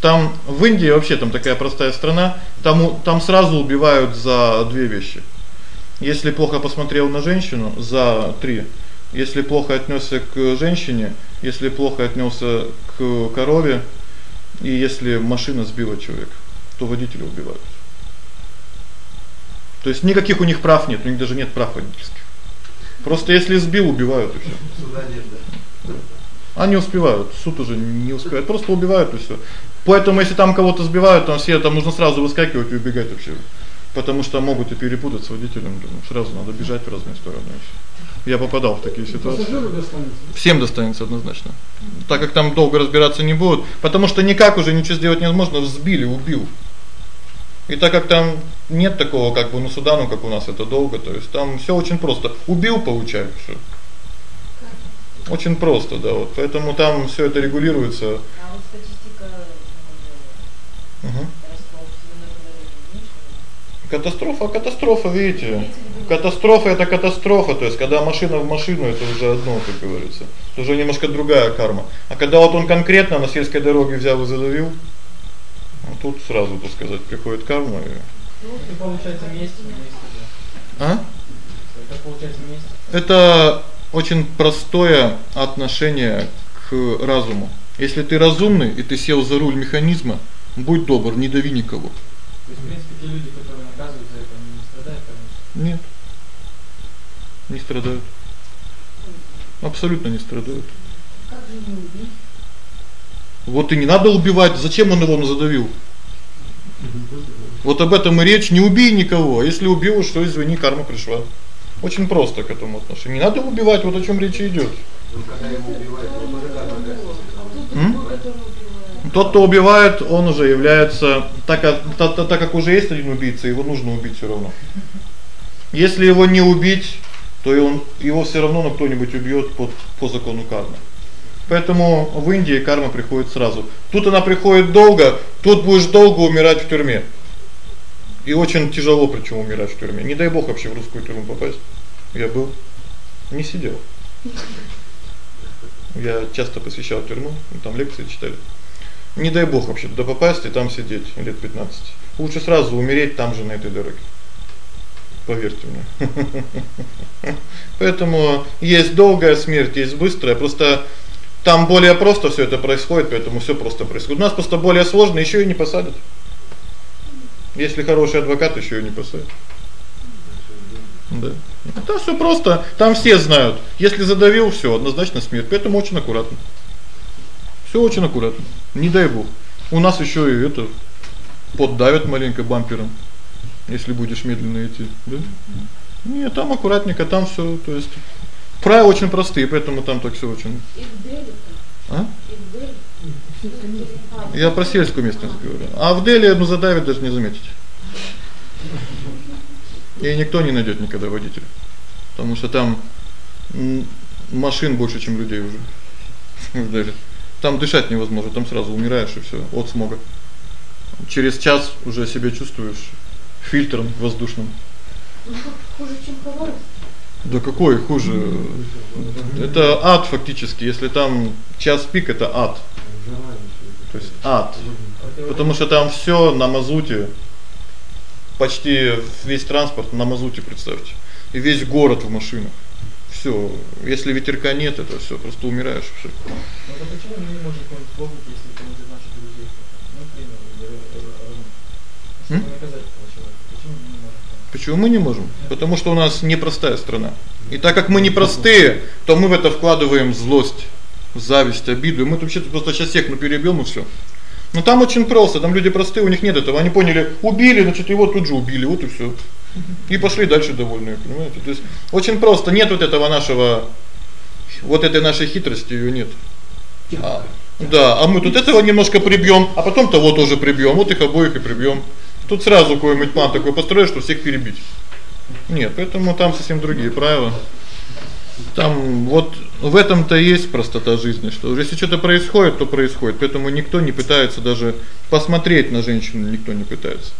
Там в Индии вообще там такая простая страна, там там сразу убивают за две вещи. Если плохо посмотрел на женщину за три. Если плохо отнёсся к женщине, если плохо отнёсся к корове и если машина сбила человека, то водителя убивают. То есть никаких у них прав нет, у них даже нет прав водительских. Просто если сбил, убивают и всё. Суда нет, да. Они успевают, суд уже не успевает, просто убивают и всё. Поэтому если там кого-то сбивают, там все там нужно сразу выскакивать и убегать вообще. Потому что могут и перепутать с водителем, сразу надо бежать в разные стороны всё. Я попадал в такие ситуации. Всем достанется однозначно. Так как там долго разбираться не будут, потому что никак уже ничего сделать невозможно, взбили, убил. И так как там нет такого, как бы, ну суда, ну как у нас это долго, то есть там всё очень просто. Убил, получай всё. Очень просто, да, вот. Поэтому там всё это регулируется. А вот статистика Угу. Катастрофа, катастрофа, видите? Катастрофа это катастрофа, то есть когда машина в машину это уже одно, как говорится. Это уже немножко другая карма. А когда вот он конкретно на сельской дороге взял и задавил, ну тут сразу, так сказать, приходит карма и Ну, это получается месть, месть. А? Это получается месть. Это очень простое отношение к разуму. Если ты разумный и ты сел за руль механизма, будь добр, не дави никого. То есть, в принципе, те люди, которые наказывают за это, они не страдают, конечно. Нет. Не страдают. Абсолютно не страдают. как же не убить? Вот и не надо убивать, зачем он его задавил? Вот об этом и речь, не убей никого. Если убил, что извини, карма пришла. Очень просто к этому отношению. Не надо убивать, вот о чём речь идёт. Тот, кто убивает, он уже является так как так, так как уже есть один убийца, его нужно убить всё равно. Если его не убить, то и он его всё равно на кто-нибудь убьёт по по закону кармы. Поэтому в Индии карма приходит сразу. Тут она приходит долго, тут будешь долго умирать в тюрьме. И очень тяжело причём умирать в тюрьме. Не дай бог вообще в русскую тюрьму попасть. Я был не сидел. Я часто посещал тюрьму, там лекции читали. Не дай бог вообще туда попасть и там сидеть лет 15. Лучше сразу умереть там же на этой дороге. Поверьте мне. Поэтому есть долгая смерть, есть быстрая, просто там более просто всё это происходит, поэтому всё просто происходит. У нас просто более сложно, ещё и не посадят. Если хороший адвокат, ещё и не посадят. Да. Это всё просто, там все знают. Если задавил всё, однозначно смерть. Поэтому очень аккуратно. Всё очень аккуратно. Не дай бог. У нас ещё и это поддавят маленько бампером. Если будешь медленно идти, да? Нет, там аккуратненько, там всё, то есть правила очень простые, поэтому там так всё очень. А? Я про сельскую местность говорю. А в Дели ну задавят даже не заметите. И никто не найдёт никогда водителя. Потому что там машин больше, чем людей уже. В Дели. Там дышать невозможно, там сразу умираешь и всё от смога. Через час уже себя чувствуешь фильтром воздушным. Ну, хуже, чем Хабаровск. Да какой хуже? Это ад фактически, если там час пик это ад. То есть ад. Потому что там всё на мазуте. Почти весь транспорт на мазуте, представьте. И весь город в машинах. Всё, если ветерка нет, это всё, просто умираешь всё. Ну, почему мы не можем какой-нибудь слоган, если это будет наших друзей? Ну, к примеру, или, э, э, М? чтобы наказать этого человека. Почему мы не можем? Почему мы не можем? Потому что у нас непростая страна. И так как мы непростые, то мы в это вкладываем злость, зависть, обиду. И мы вообще просто сейчас всех ну перебьём и всё. Но там очень просто, там люди простые, у них нет этого. Они поняли, убили, значит, его тут же убили, вот и всё. И пошли дальше довольные, понимаете? То есть очень просто, нет вот этого нашего вот этой нашей хитрости её нет. А, да, а мы тут этого немножко прибьём, а потом того тоже прибьём. Вот их обоих и прибьём. Тут сразу какой-нибудь план такой построишь, что всех перебить. Нет, поэтому там совсем другие правила. Там вот в этом-то и есть простота жизни, что если что-то происходит, то происходит. Поэтому никто не пытается даже посмотреть на женщину, никто не пытается.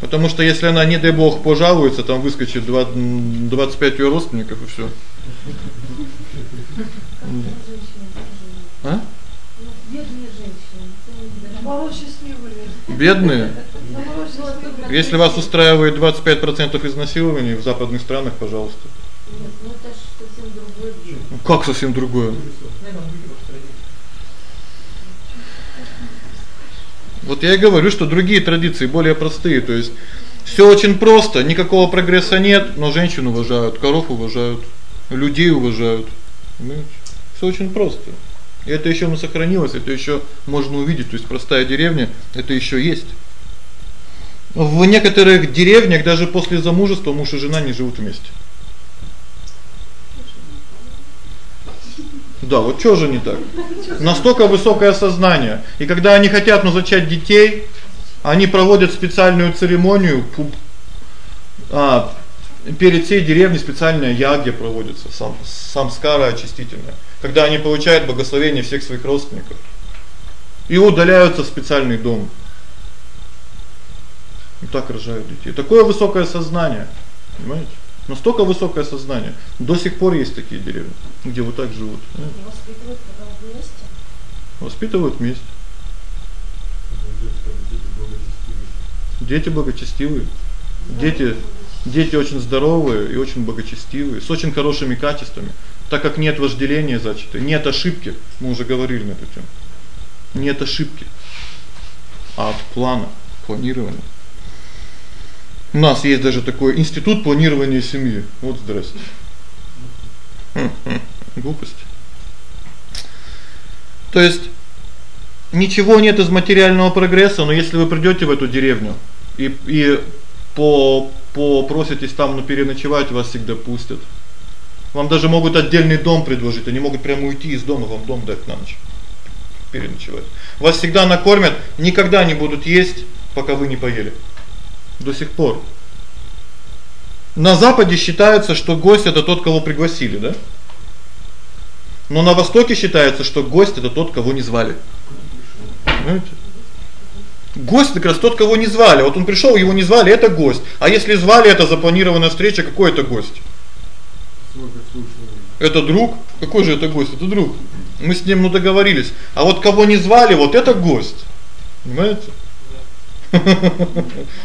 Потому что если она, не дай бог, пожалуется, там выскочит 20 25 её родственников и всё. А? Бедные женщины. Бедные? Если вас устраивает 25% изнасилований в западных странах, пожалуйста. Нет, ну это совсем другое дело. Ну как совсем другое? Вот я и говорю, что другие традиции более простые, то есть всё очень просто, никакого прогресса нет, но женщин уважают, коров уважают, людей уважают. Понимаете? Всё очень просто. И это ещё мы сохранилось, это ещё можно увидеть, то есть простая деревня это ещё есть. В некоторых деревнях даже после замужества муж и жена не живут вместе. Да, вот что же не так? Настолько высокое сознание. И когда они хотят ну детей, они проводят специальную церемонию а перед всей деревней специальная ягья проводится, сам самскара очистительная, когда они получают благословение всех своих родственников. И удаляются в специальный дом. И так рожают детей. Такое высокое сознание. Понимаете? Настолько высокое сознание. До сих пор есть такие деревни, где вот так живут. Воспитывают когда вместе. Воспитывают вместе. Дети благочестивые. Дети дети очень здоровые и очень благочестивые, с очень хорошими качествами, так как нет вожделения зачата, нет ошибки. Мы уже говорили на эту тему. Нет ошибки. А от плана, планирования. У нас есть даже такой институт планирования семьи. Вот здрасте. Глупость. То есть ничего нет из материального прогресса, но если вы придёте в эту деревню и и по попроситесь там на переночевать, вас всегда пустят. Вам даже могут отдельный дом предложить, они могут прямо уйти из дома, вам дом дать на ночь. Переночевать. Вас всегда накормят, никогда не будут есть, пока вы не поели до сих пор. На западе считается, что гость это тот, кого пригласили, да? Но на востоке считается, что гость это тот, кого не звали. Понимаете? Гость как раз тот, кого не звали. Вот он пришёл, его не звали, это гость. А если звали, это запланированная встреча, какой это гость? Это друг? Какой же это гость? Это друг. Мы с ним ну договорились. А вот кого не звали, вот это гость. Понимаете?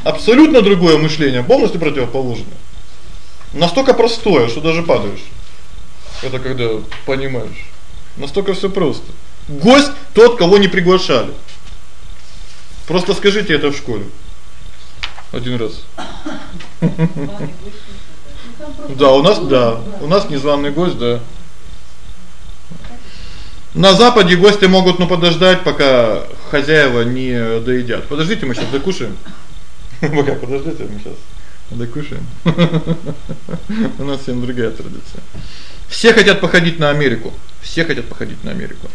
Абсолютно другое мышление, полностью противоположное. Настолько простое, что даже падаешь. Это когда понимаешь. Настолько всё просто. Гость тот, кого не приглашали. Просто скажите это в школе. Один раз. Да, у нас, да. У нас незваный гость, да. На западе гости могут ну подождать, пока хозяева не доедят. Подождите, мы сейчас докушаем. Пока подождите, мы сейчас докушаем. У нас всем другая традиция. Все хотят походить на Америку. Все хотят походить на Америку.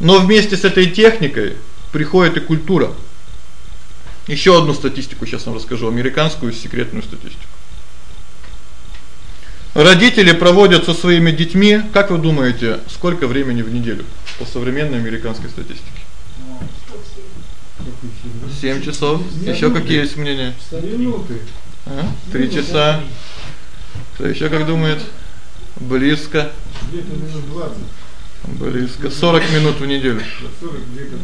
Но вместе с этой техникой приходит и культура. Ещё одну статистику сейчас вам расскажу, американскую секретную статистику. Родители проводят со своими детьми, как вы думаете, сколько времени в неделю по современной американской статистике? 7 часов. Ещё какие есть мнения? Минуты. А? 3 часа. Кто ещё как думает? Близко. Где-то минут 20. Близко 40 минут в неделю. 40 где-то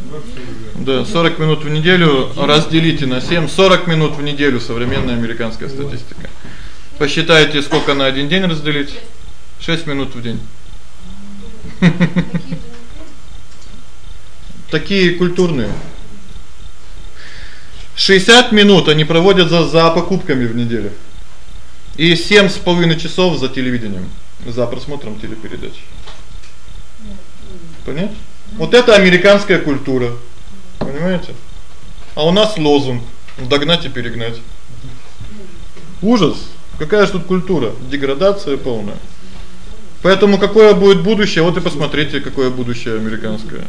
20. Да, 40 минут в неделю разделите на 7, 40 минут в неделю современная американская статистика. Посчитайте, сколько на один день разделить? 6 минут в день. Такие культурные. 60 минут они проводят за за покупками в неделю. И семь с половиной часов за телевидением, за просмотром телепередач. Понятно? Вот это американская культура. Понимаете? А у нас лозунг догнать и перегнать. Ужас. Какая же тут культура? Деградация полная. Поэтому какое будет будущее? Вот и посмотрите, какое будущее американское.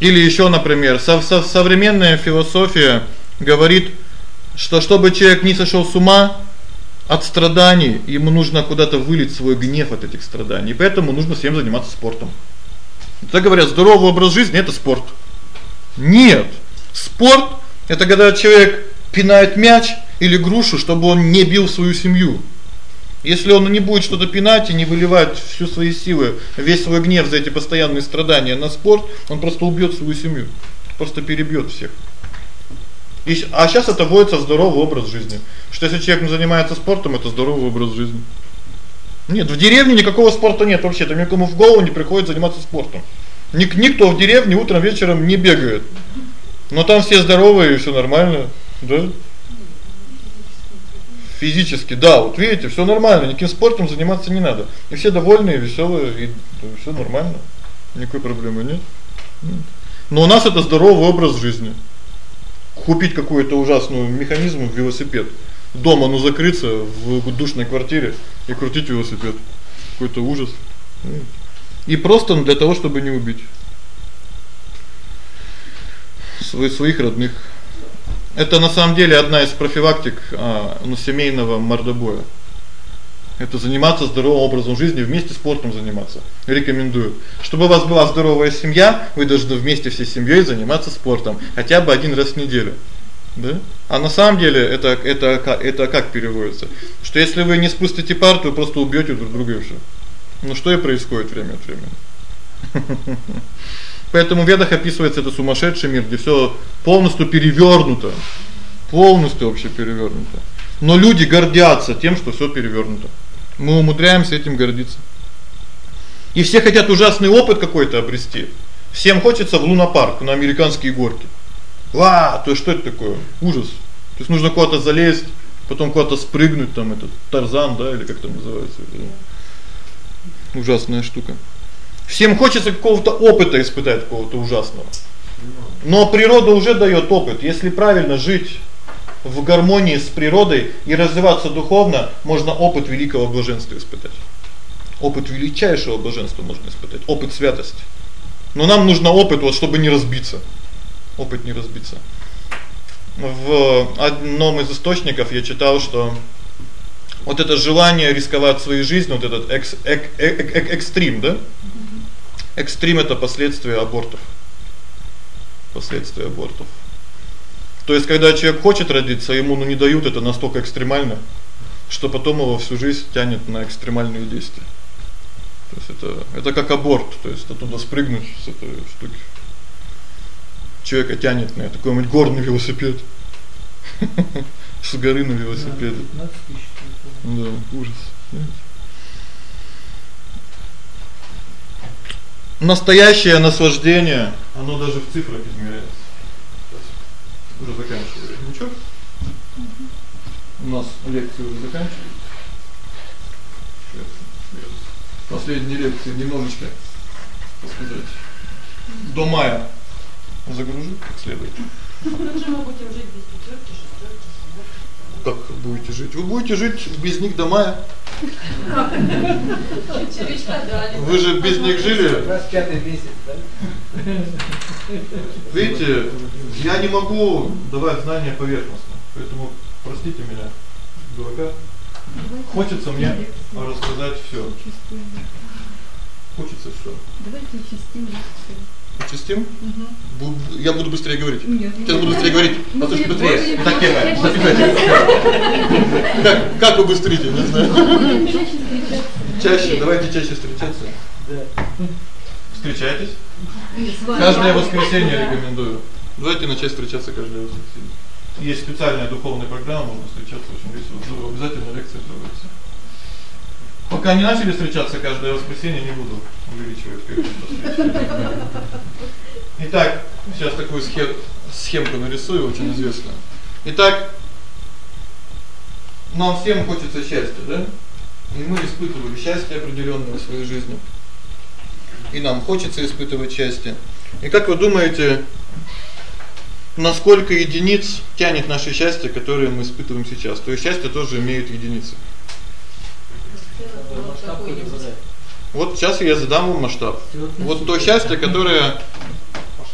Или ещё, например, со со современная философия говорит, что чтобы человек не сошёл с ума от страданий, ему нужно куда-то вылить свой гнев от этих страданий. Поэтому нужно всем заниматься спортом. Так говорят, здоровый образ жизни это спорт. Нет. Спорт это когда человек пинает мяч или грушу, чтобы он не бил свою семью. Если он не будет что-то пинать и не выливать всю свои силы, весь свой гнев за эти постоянные страдания на спорт, он просто убьёт свою семью. Просто перебьёт всех. И а сейчас это вводится в здоровый образ жизни. Что если человек занимается спортом, это здоровый образ жизни. Нет, в деревне никакого спорта нет вообще, там никому в голову не приходит заниматься спортом. Ник никто в деревне утром, вечером не бегает. Но там все здоровые и всё нормально, да? Физически, да, вот видите, всё нормально, никаким спортом заниматься не надо. И все довольные, весёлые, и всё нормально. Никакой проблемы нет. Но у нас это здоровый образ жизни. Купить какую-то ужасную механизм велосипед. Дома ну закрыться в душной квартире и крутить велосипед. Какой-то ужас. И просто для того, чтобы не убить своих родных. Это на самом деле одна из профилактик а, ну семейного мордобоя. Это заниматься здоровым образом жизни, вместе спортом заниматься. Рекомендую. Чтобы у вас была здоровая семья, вы должны вместе всей семьёй заниматься спортом хотя бы один раз в неделю. Да? А на самом деле это это это как переводится? Что если вы не спустите пар, то просто убьёте друг друга и всё. Ну что и происходит время от времени. Поэтому в Ведах описывается это сумасшедший мир, где всё полностью перевёрнуто. Полностью вообще перевёрнуто. Но люди гордятся тем, что всё перевёрнуто. Мы умудряемся этим гордиться. И все хотят ужасный опыт какой-то обрести. Всем хочется в лунопарк, на американские горки. Ва, то что это такое? Ужас. То есть нужно куда-то залезть, потом куда-то спрыгнуть там этот Тарзан, да, или как там называется. Ужасная штука. Всем хочется какого-то опыта испытать, какого-то ужасного. Но природа уже даёт опыт. Если правильно жить в гармонии с природой и развиваться духовно, можно опыт великого блаженства испытать. Опыт величайшего блаженства можно испытать, опыт святости. Но нам нужно опыт вот чтобы не разбиться. Опыт не разбиться. В одном из источников я читал, что вот это желание рисковать своей жизнью, вот этот экс, эк, эк, эк, экстрим, да? Экстрим это последствия абортов. Последствия абортов. То есть когда человек хочет родиться, ему ну не дают это настолько экстремально, что потом его всю жизнь тянет на экстремальные действия. То есть это это как аборт, то есть оттуда спрыгнуть с этой штуки. Человека тянет на такой-нибудь горный велосипед. С горы на велосипеде. Да, ужас. Настоящее наслаждение, оно даже в цифрах измеряется. Уже заканчиваю. Ничего? У нас лекция уже заканчивается. Сейчас. Последние лекции немножечко, так сказать, до мая загружу как следует. Ну, как же мы будем жить без пятёрки, шестёрки, Как будете жить? Вы будете жить без них до мая. Вы же без них жили. Раз пятый месяц, да? Видите, я не могу давать знания поверхностно. Поэтому простите меня, дурака. Хочется мне рассказать всё. Хочется всё. Давайте Участим? Угу. Я буду быстрее говорить. Нет. Сейчас буду быстрее говорить. Ну, Послушай вы быстрее. Так первое. Записать. Как как убыстрите, не знаю. Чаще давайте чаще встречаться. Да. Встречайтесь. Каждое воскресенье рекомендую. Давайте начать встречаться каждое воскресенье. Есть специальная духовная программа, можно встречаться очень весело. Обязательно лекции проводятся. Пока не начали встречаться каждое воскресенье, не буду увеличивать количество Итак, сейчас такую схему схемку нарисую, очень известную. Итак, нам всем хочется счастья, да? И мы испытываем счастье определённое в своей жизни. И нам хочется испытывать счастье. И как вы думаете, насколько единиц тянет наше счастье, которое мы испытываем сейчас. То есть счастье тоже имеет единицы. Вот сейчас я задам вам масштаб. Вот то счастье, которое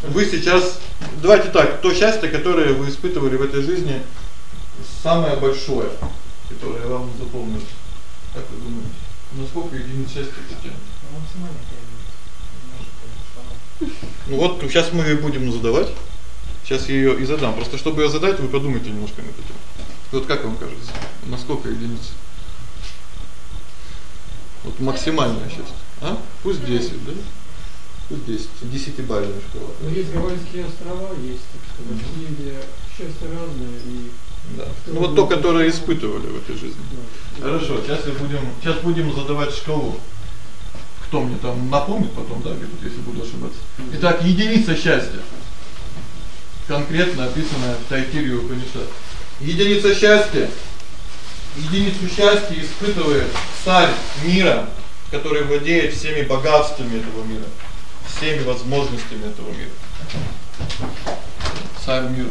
вы сейчас Давайте так, то счастье, которое вы испытывали в этой жизни, самое большое, которое вам запомнилось. Как вы думаете, насколько единиц счастья это? Ну вот, сейчас мы её будем задавать. Сейчас я её и задам. Просто чтобы её задать, вы подумайте немножко над этим. Вот как вам кажется, насколько единиц? Вот максимальное счастье. А? Пусть 10, да? Пусть 10, десятибалльная шкала. Ну есть Гавайские острова, есть, так сказать, где счастье разное и да. Ну вот то, которое испытывали в этой жизни. Да. Хорошо, сейчас я будем сейчас будем задавать шкалу. Кто мне там напомнит потом, да, если буду ошибаться. Итак, единица счастья. Конкретно описанная в Тайтире Упанишад. Единица счастья. Единицу счастья испытывает царь мира, который владеет всеми богатствами этого мира всеми возможностями этого мира. Царь мира.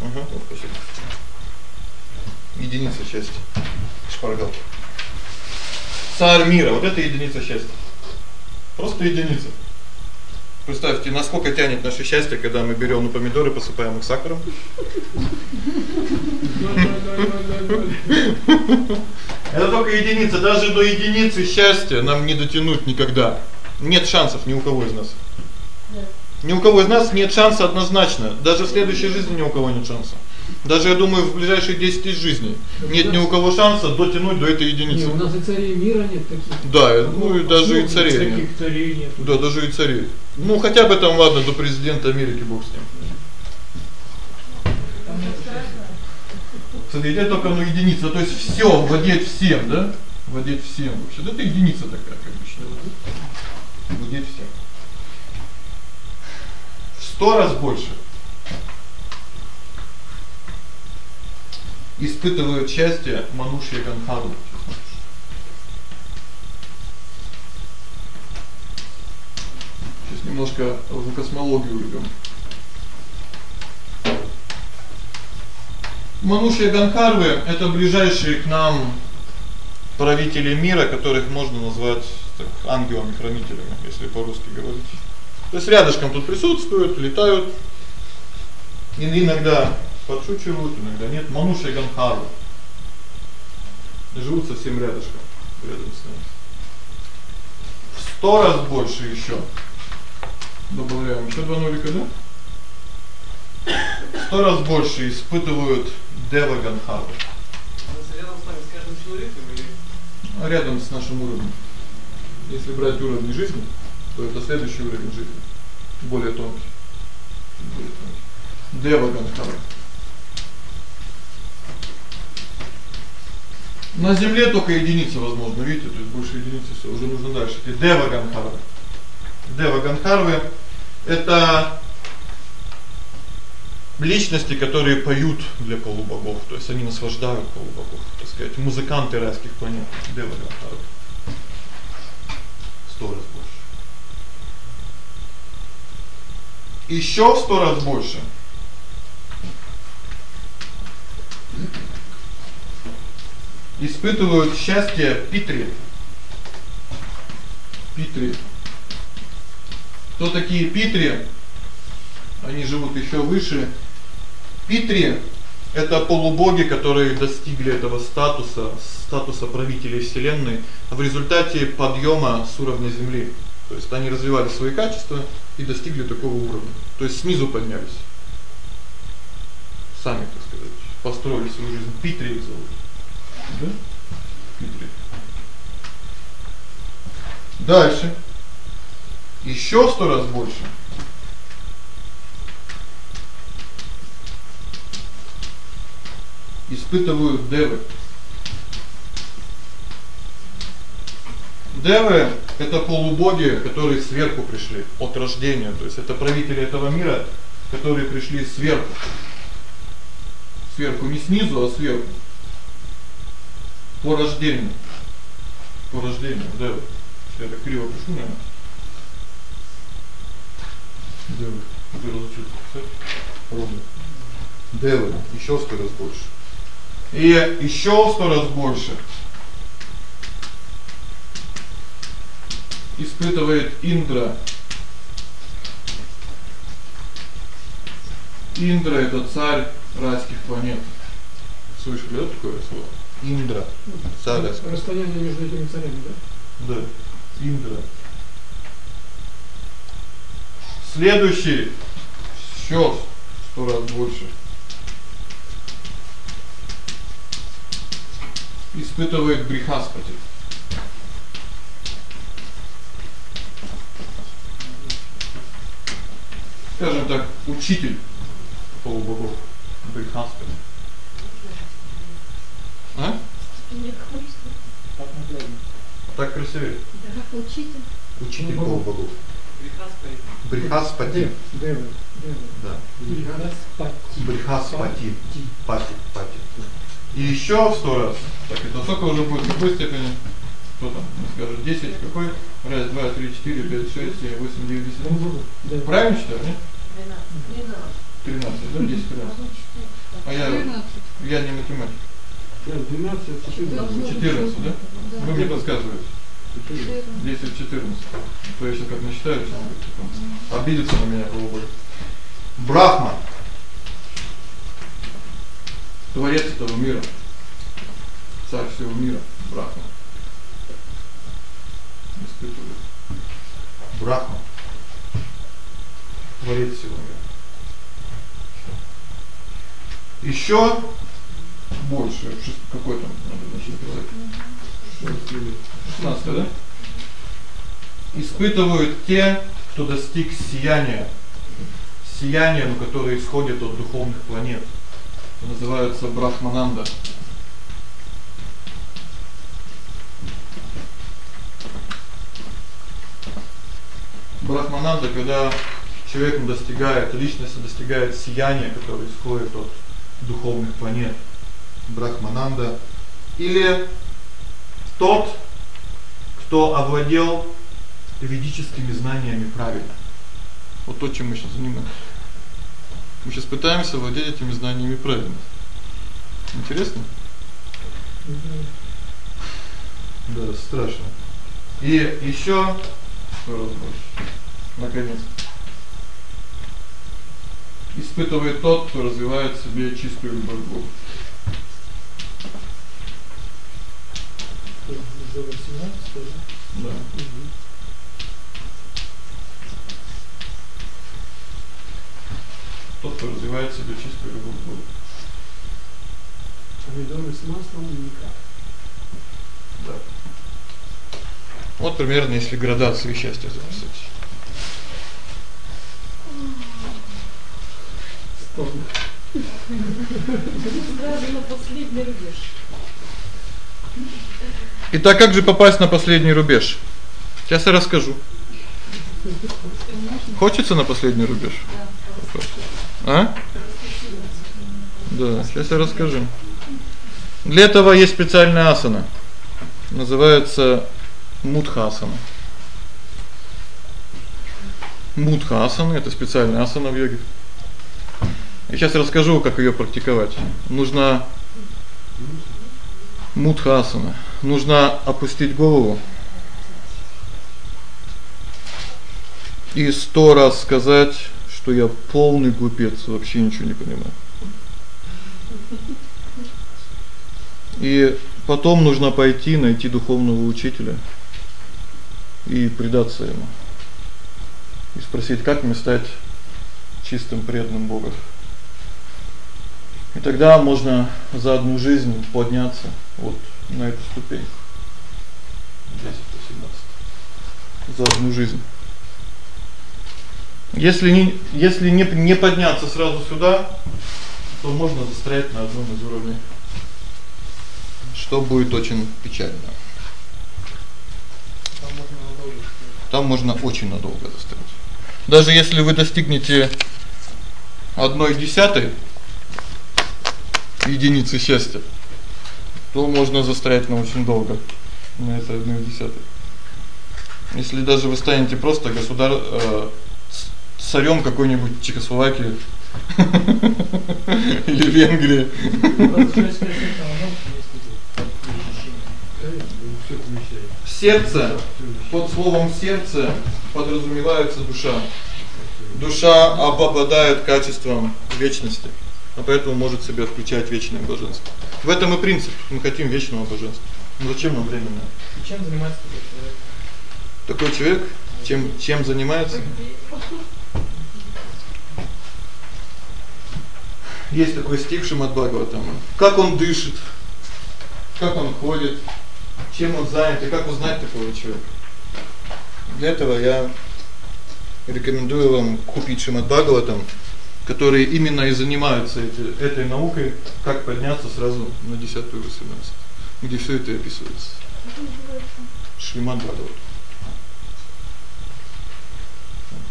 Вот спасибо. Единица счастья. Шпаргалка. Царь мира. Вот это единица счастья. Просто единица. Представьте, насколько тянет наше счастье, когда мы берём на помидоры, посыпаем их сахаром. Это только единица, даже до единицы счастья нам не дотянуть никогда. Нет шансов ни у кого из нас. Ни у кого из нас нет шанса однозначно. Даже в следующей жизни ни у кого нет шанса. Даже я думаю, в ближайшие 10 тысяч жизней нет ни у кого шанса дотянуть до этой единицы. Нет, у нас и царей мира нет таких. Да, ну и даже и царей. Таких царей нет. Да, даже и царей. Ну хотя бы там ладно до президента Америки Бог с ним. Смотрите, только ну единица, то есть всё владеть всем, да? Владеть всем вообще. Да это единица такая, как бы считается. Владеть всем. В 100 раз больше. Испытывают счастье Манушья Ганхару. Сейчас немножко в космологию уйдём. Манушья Ганхарвы это ближайшие к нам правители мира, которых можно назвать так ангелами-хранителями, если по-русски говорить. То есть рядышком тут присутствуют, летают. И иногда подшучивают, иногда нет. Манушья Ганхарвы живут совсем рядышком, рядом с нами. В 100 раз больше ещё. Добавляем ещё два нолика, да? сто раз больше испытывают Дева Ганхару. Рядом с нами с каждым человеком или рядом с нашим уровнем. Если брать уровень жизни, то это следующий уровень жизни, более тонкий. Более тонкий. Дева Ганхара. На земле только единицы возможно, видите, то есть больше единицы всё, уже нужно дальше. И Дева Ганхара. Дева Ганхарвы это личности, которые поют для полубогов, то есть они наслаждают полубогов, так сказать, музыканты райских планет, Девагантары. Сто раз больше. Ещё в сто раз больше. Испытывают счастье Питри. Питри. Кто такие Питри? Они живут ещё выше Питри это полубоги, которые достигли этого статуса, статуса правителей вселенной в результате подъёма с уровня земли. То есть они развивали свои качества и достигли такого уровня. То есть снизу поднялись. Сами, так сказать, построили свою жизнь. Питри зовут. Да? Питри. Дальше. Ещё в 100 раз больше. испытывают девы. Девы это полубоги, которые сверху пришли от рождения, то есть это правители этого мира, которые пришли сверху. Сверху не снизу, а сверху. По рождению. По рождению, девы. Так криво пишу, наверное. Девы. Ты разучился писать? Ровно. Девы. Ещё в 100 раз больше. И ещё в 100 раз больше. Испытывает Индра. Индра это царь райских планет. Слышали да, такое слово? Индра. Царь райских. Расстояние между этими царями, да? Да. Индра. Следующий в 100 раз больше. Испытывает Брихаспати. Скажем так, учитель полубогов Брихаспати. А? Так наглядно. Так красивее. Да, учитель. Учитель полубогов. Брихаспати. Девы. Да. Брихаспати. Брихаспати. Пати, пати. И ещё в 100 раз. Так, это сколько уже будет в какой степени? Кто там? Не скажет 10 какой? Раз, два, три, четыре, пять, шесть, семь, восемь, девять, десять. Да. Правильно считаю, нет? 12. 13, да, 10 13. А я я не математик. Да, 12, 14. 14, да? Вы мне подсказываете. 10 14. То есть как насчитаю, что обидится на меня голубой. Брахма. Творец этого мира. Царь всего мира, Брахма. Испытывает. Брахма. Творец всего мира. Ещё больше, какой там надо сказать? 16, да? Испытывают те, кто достиг сияния. Сияния, ну, которое исходит от духовных планет. Называются Брахмананда. Брахмананда, когда человек достигает, личность достигает сияния, которое исходит от духовных планет. Брахмананда или тот, кто овладел ведическими знаниями правильно. Вот то, чем мы сейчас занимаемся. Мы сейчас пытаемся владеть этими знаниями правильно. Интересно? Да, страшно. И ещё наконец испытывает тот, кто развивает в себе чистую любовь к Богу. Уже 18, да? Да. Тот, кто развивает себе чистую любовь к Богу. Помидоры с маслом никак. Да. Вот примерно, если градации счастья записать. Сразу на последний рубеж. Итак, как же попасть на последний рубеж? Сейчас я расскажу. Хочется на последний рубеж? А? Да, сейчас я расскажу. Для этого есть специальная асана. Называется мудхасана. Мудхасана это специальная асана в йоге. Я сейчас расскажу, как её практиковать. Нужно мудхасана. Нужно опустить голову. И сто раз сказать, что я полный глупец, вообще ничего не понимаю. И потом нужно пойти найти духовного учителя и предаться ему. И спросить, как мне стать чистым преданным Богу. И тогда можно за одну жизнь подняться вот на эту ступень. 10 по 17. За одну жизнь. Если не если не не подняться сразу сюда, то можно застрять на одном из уровней. Что будет очень печально. Там можно надолго. Там можно очень надолго застрять. Даже если вы достигнете одной десятой единицы счастья, то можно застрять на очень долго на одной десятой. Если даже вы станете просто государ э царем какой-нибудь Чехословакии или Венгрии. Сердце. Под словом сердце подразумевается душа. Душа обладает качеством вечности, а поэтому может в себя включать вечное блаженство. В этом и принцип. Мы хотим вечного блаженства. Но зачем нам временное? И чем занимается такой человек? Такой человек чем чем занимается? Есть такой стих Шримад Бхагаватама. Как он дышит? Как он ходит? Чем он занят и как узнать такого человека? Для этого я рекомендую вам купить Шримад Бхагаватам, который именно и занимается этой этой наукой, как подняться сразу на 10-ю 18 где всё это описывается. Шримад Бхагаватам.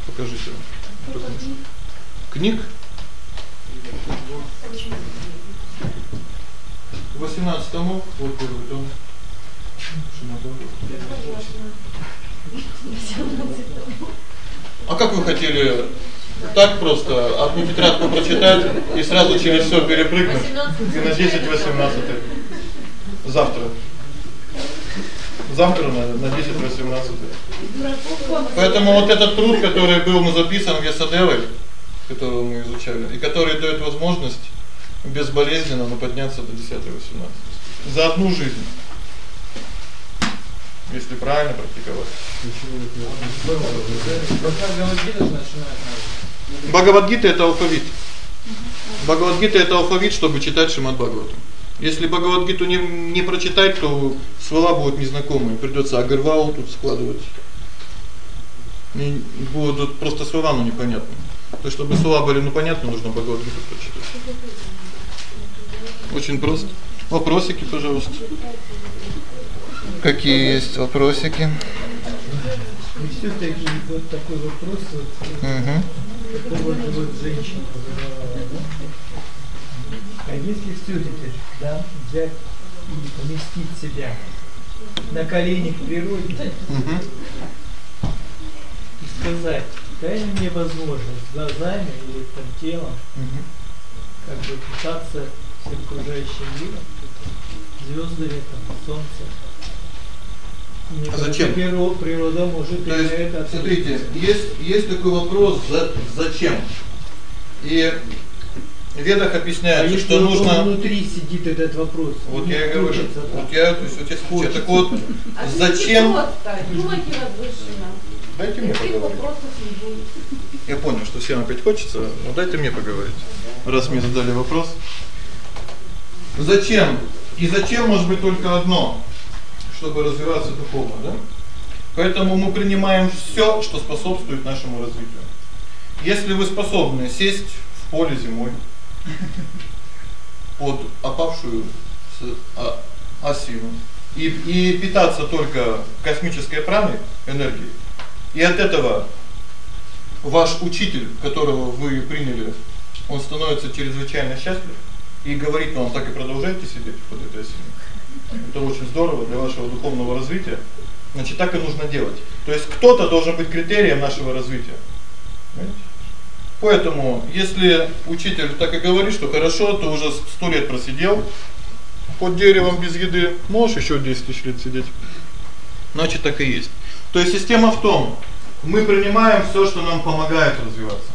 Покажите. Книг? 18 томов, вот первый том. А как вы хотели так просто. Одну тетрадку прочитать и сразу через всё перепрыгнуть. И на 10 18 завтра? Завтра на на 10 18 Поэтому вот этот труд, который был записан в Ясадевой, которого мы изучали, и который даёт возможность безболезненно ну, подняться до 10 18 за одну жизнь. Если правильно практиковать. Бхагавад-гита это алфавит. Бхагавад-гита это алфавит, чтобы читать Шримад Бхагаватам. Если Бхагавад-гиту не не прочитать, то слова будут незнакомые, придётся агарвал тут складывать. Не будут просто слова ну непонятны. То есть чтобы слова были ну понятны, нужно Бхагавад-гиту прочитать. Очень просто. Вопросики, пожалуйста. Какие есть вопросики? И всё-таки вот такой вопрос вот. Угу. По поводу вот женщин. А если всё-таки, да, взять и поместить себя на колени к природе, и сказать, дай мне возможность глазами или там телом как бы пытаться с окружающим миром, звездами, там, солнце. А зачем? Природа, природа может То есть, это смотрите, есть есть такой вопрос, за, зачем? И в Ведах объясняется, а что нужно внутри сидит этот вопрос. Вот я и говорю. Вот я то есть вот если хочется. так вот а зачем? Дайте мне поговорить. Я понял, что всем опять хочется, но дайте мне поговорить. Раз мне задали вопрос. Зачем? И зачем может быть только одно, чтобы развиваться духовно, да? Поэтому мы принимаем всё, что способствует нашему развитию. Если вы способны сесть в поле зимой под опавшую а, осину и и питаться только космической праной энергией. И от этого ваш учитель, которого вы приняли, он становится чрезвычайно счастлив и говорит вам: "Так и продолжайте сидеть под этой осиной". Это очень здорово для вашего духовного развития. Значит, так и нужно делать. То есть кто-то должен быть критерием нашего развития. Понимаете? Поэтому, если учитель так и говорит, что хорошо, ты уже 100 лет просидел под деревом без еды, можешь ещё 10 тысяч лет сидеть. Значит, так и есть. То есть система в том, мы принимаем всё, что нам помогает развиваться.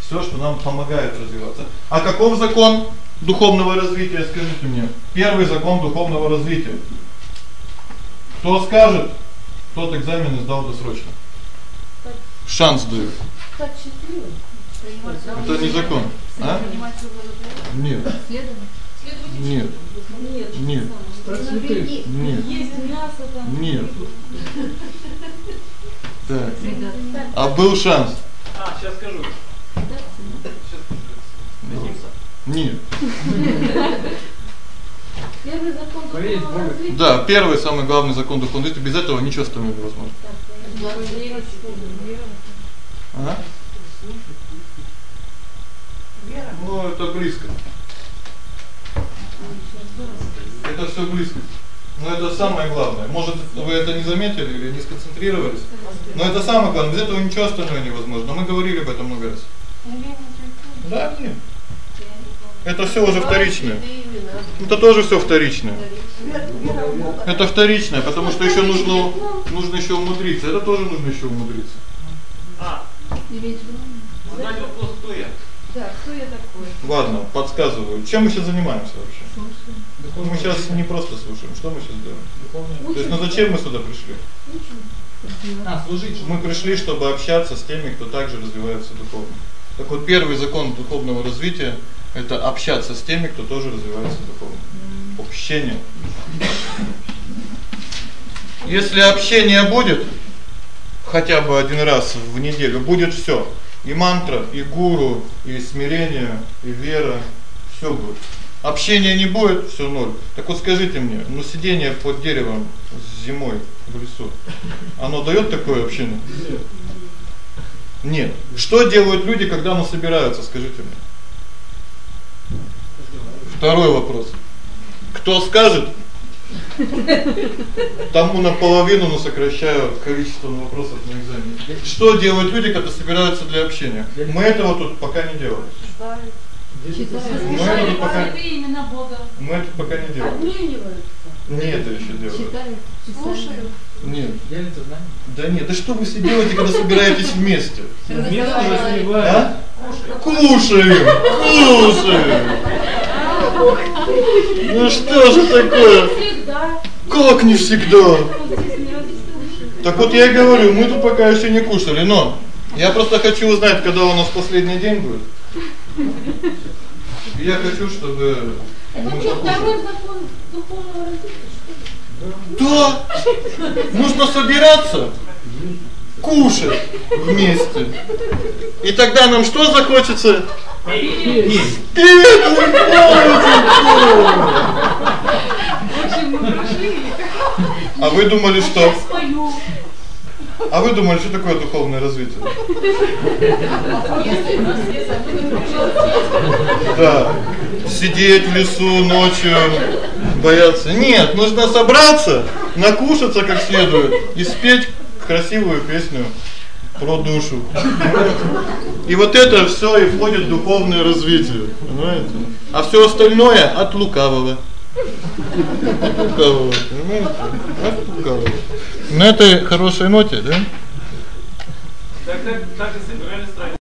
Всё, что нам помогает развиваться. А каков закон духовного развития, скажите мне? Первый закон духовного развития. Кто скажет, тот экзамен сдал досрочно. Шанс дают. Это не закон, а? Нет. Нет. Нет. Нет. Есть мясо там. Нет. Так. А был шанс. А, сейчас скажу. Нет. Первый закон духовного развития. Да, первый самый главный закон духовного развития, без этого ничего остального невозможно. А? Ну, это близко. Это всё близко. Но это самое главное. Может, вы это не заметили или не сконцентрировались? Но это самое главное. Без этого ничего остальное невозможно. Мы говорили об этом много раз. Да, нет. Это всё уже вторичное. Это тоже всё вторичное. Это вторичное, потому что ещё нужно нужно ещё умудриться. Это тоже нужно ещё умудриться. А, задать вопрос, кто я? Да, кто я такой? Ладно, подсказываю. Чем мы сейчас занимаемся вообще? Мы сейчас не просто слушаем. Что мы сейчас делаем? Духовное. То есть, ну зачем мы сюда пришли? А, служить. Мы пришли, чтобы общаться с теми, кто также развивается духовно. Так вот, первый закон духовного развития это общаться с теми, кто тоже развивается духовно. Общение. Если общение будет хотя бы один раз в неделю, будет всё. И мантра, и гуру, и смирение, и вера, всё будет. Общения не будет, всё ноль. Так вот скажите мне, ну сидение под деревом зимой в лесу, оно даёт такое общение? Нет. Что делают люди, когда мы собираются, скажите мне? Второй вопрос. Кто скажет? Тому наполовину, но сокращаю количество вопросов на экзамене. Что делают люди, когда собираются для общения? Мы этого тут пока не делаем. Мы это тут пока имена Бога. мы это пока не делаем. Обмениваются. Не это ещё делаем. Читают. Слушаю. Нет. Делится знанием. Да нет, да что вы все делаете, когда собираетесь вместе? Развиваем. А? Кушаем. Кушаем. Ну что же такое? Как не всегда? Так вот я и говорю, мы тут пока ещё не кушали, но я просто хочу узнать, когда у нас последний день будет. И Я хочу, чтобы Это что, покушали. второй закон духовного развития? Да. Нужно собираться, кушать вместе. И тогда нам что захочется? Мы прошли. А вы думали, что? А вы думали, что такое духовное развитие? Да. Сидеть в лесу ночью, бояться. Нет, нужно собраться, накушаться как следует и спеть красивую песню про душу. И вот это всё и входит в духовное развитие, понимаете? А всё остальное от лукавого. От лукавого, понимаете? От лукавого. На этой хорошей ноте, да? Так, так, так и.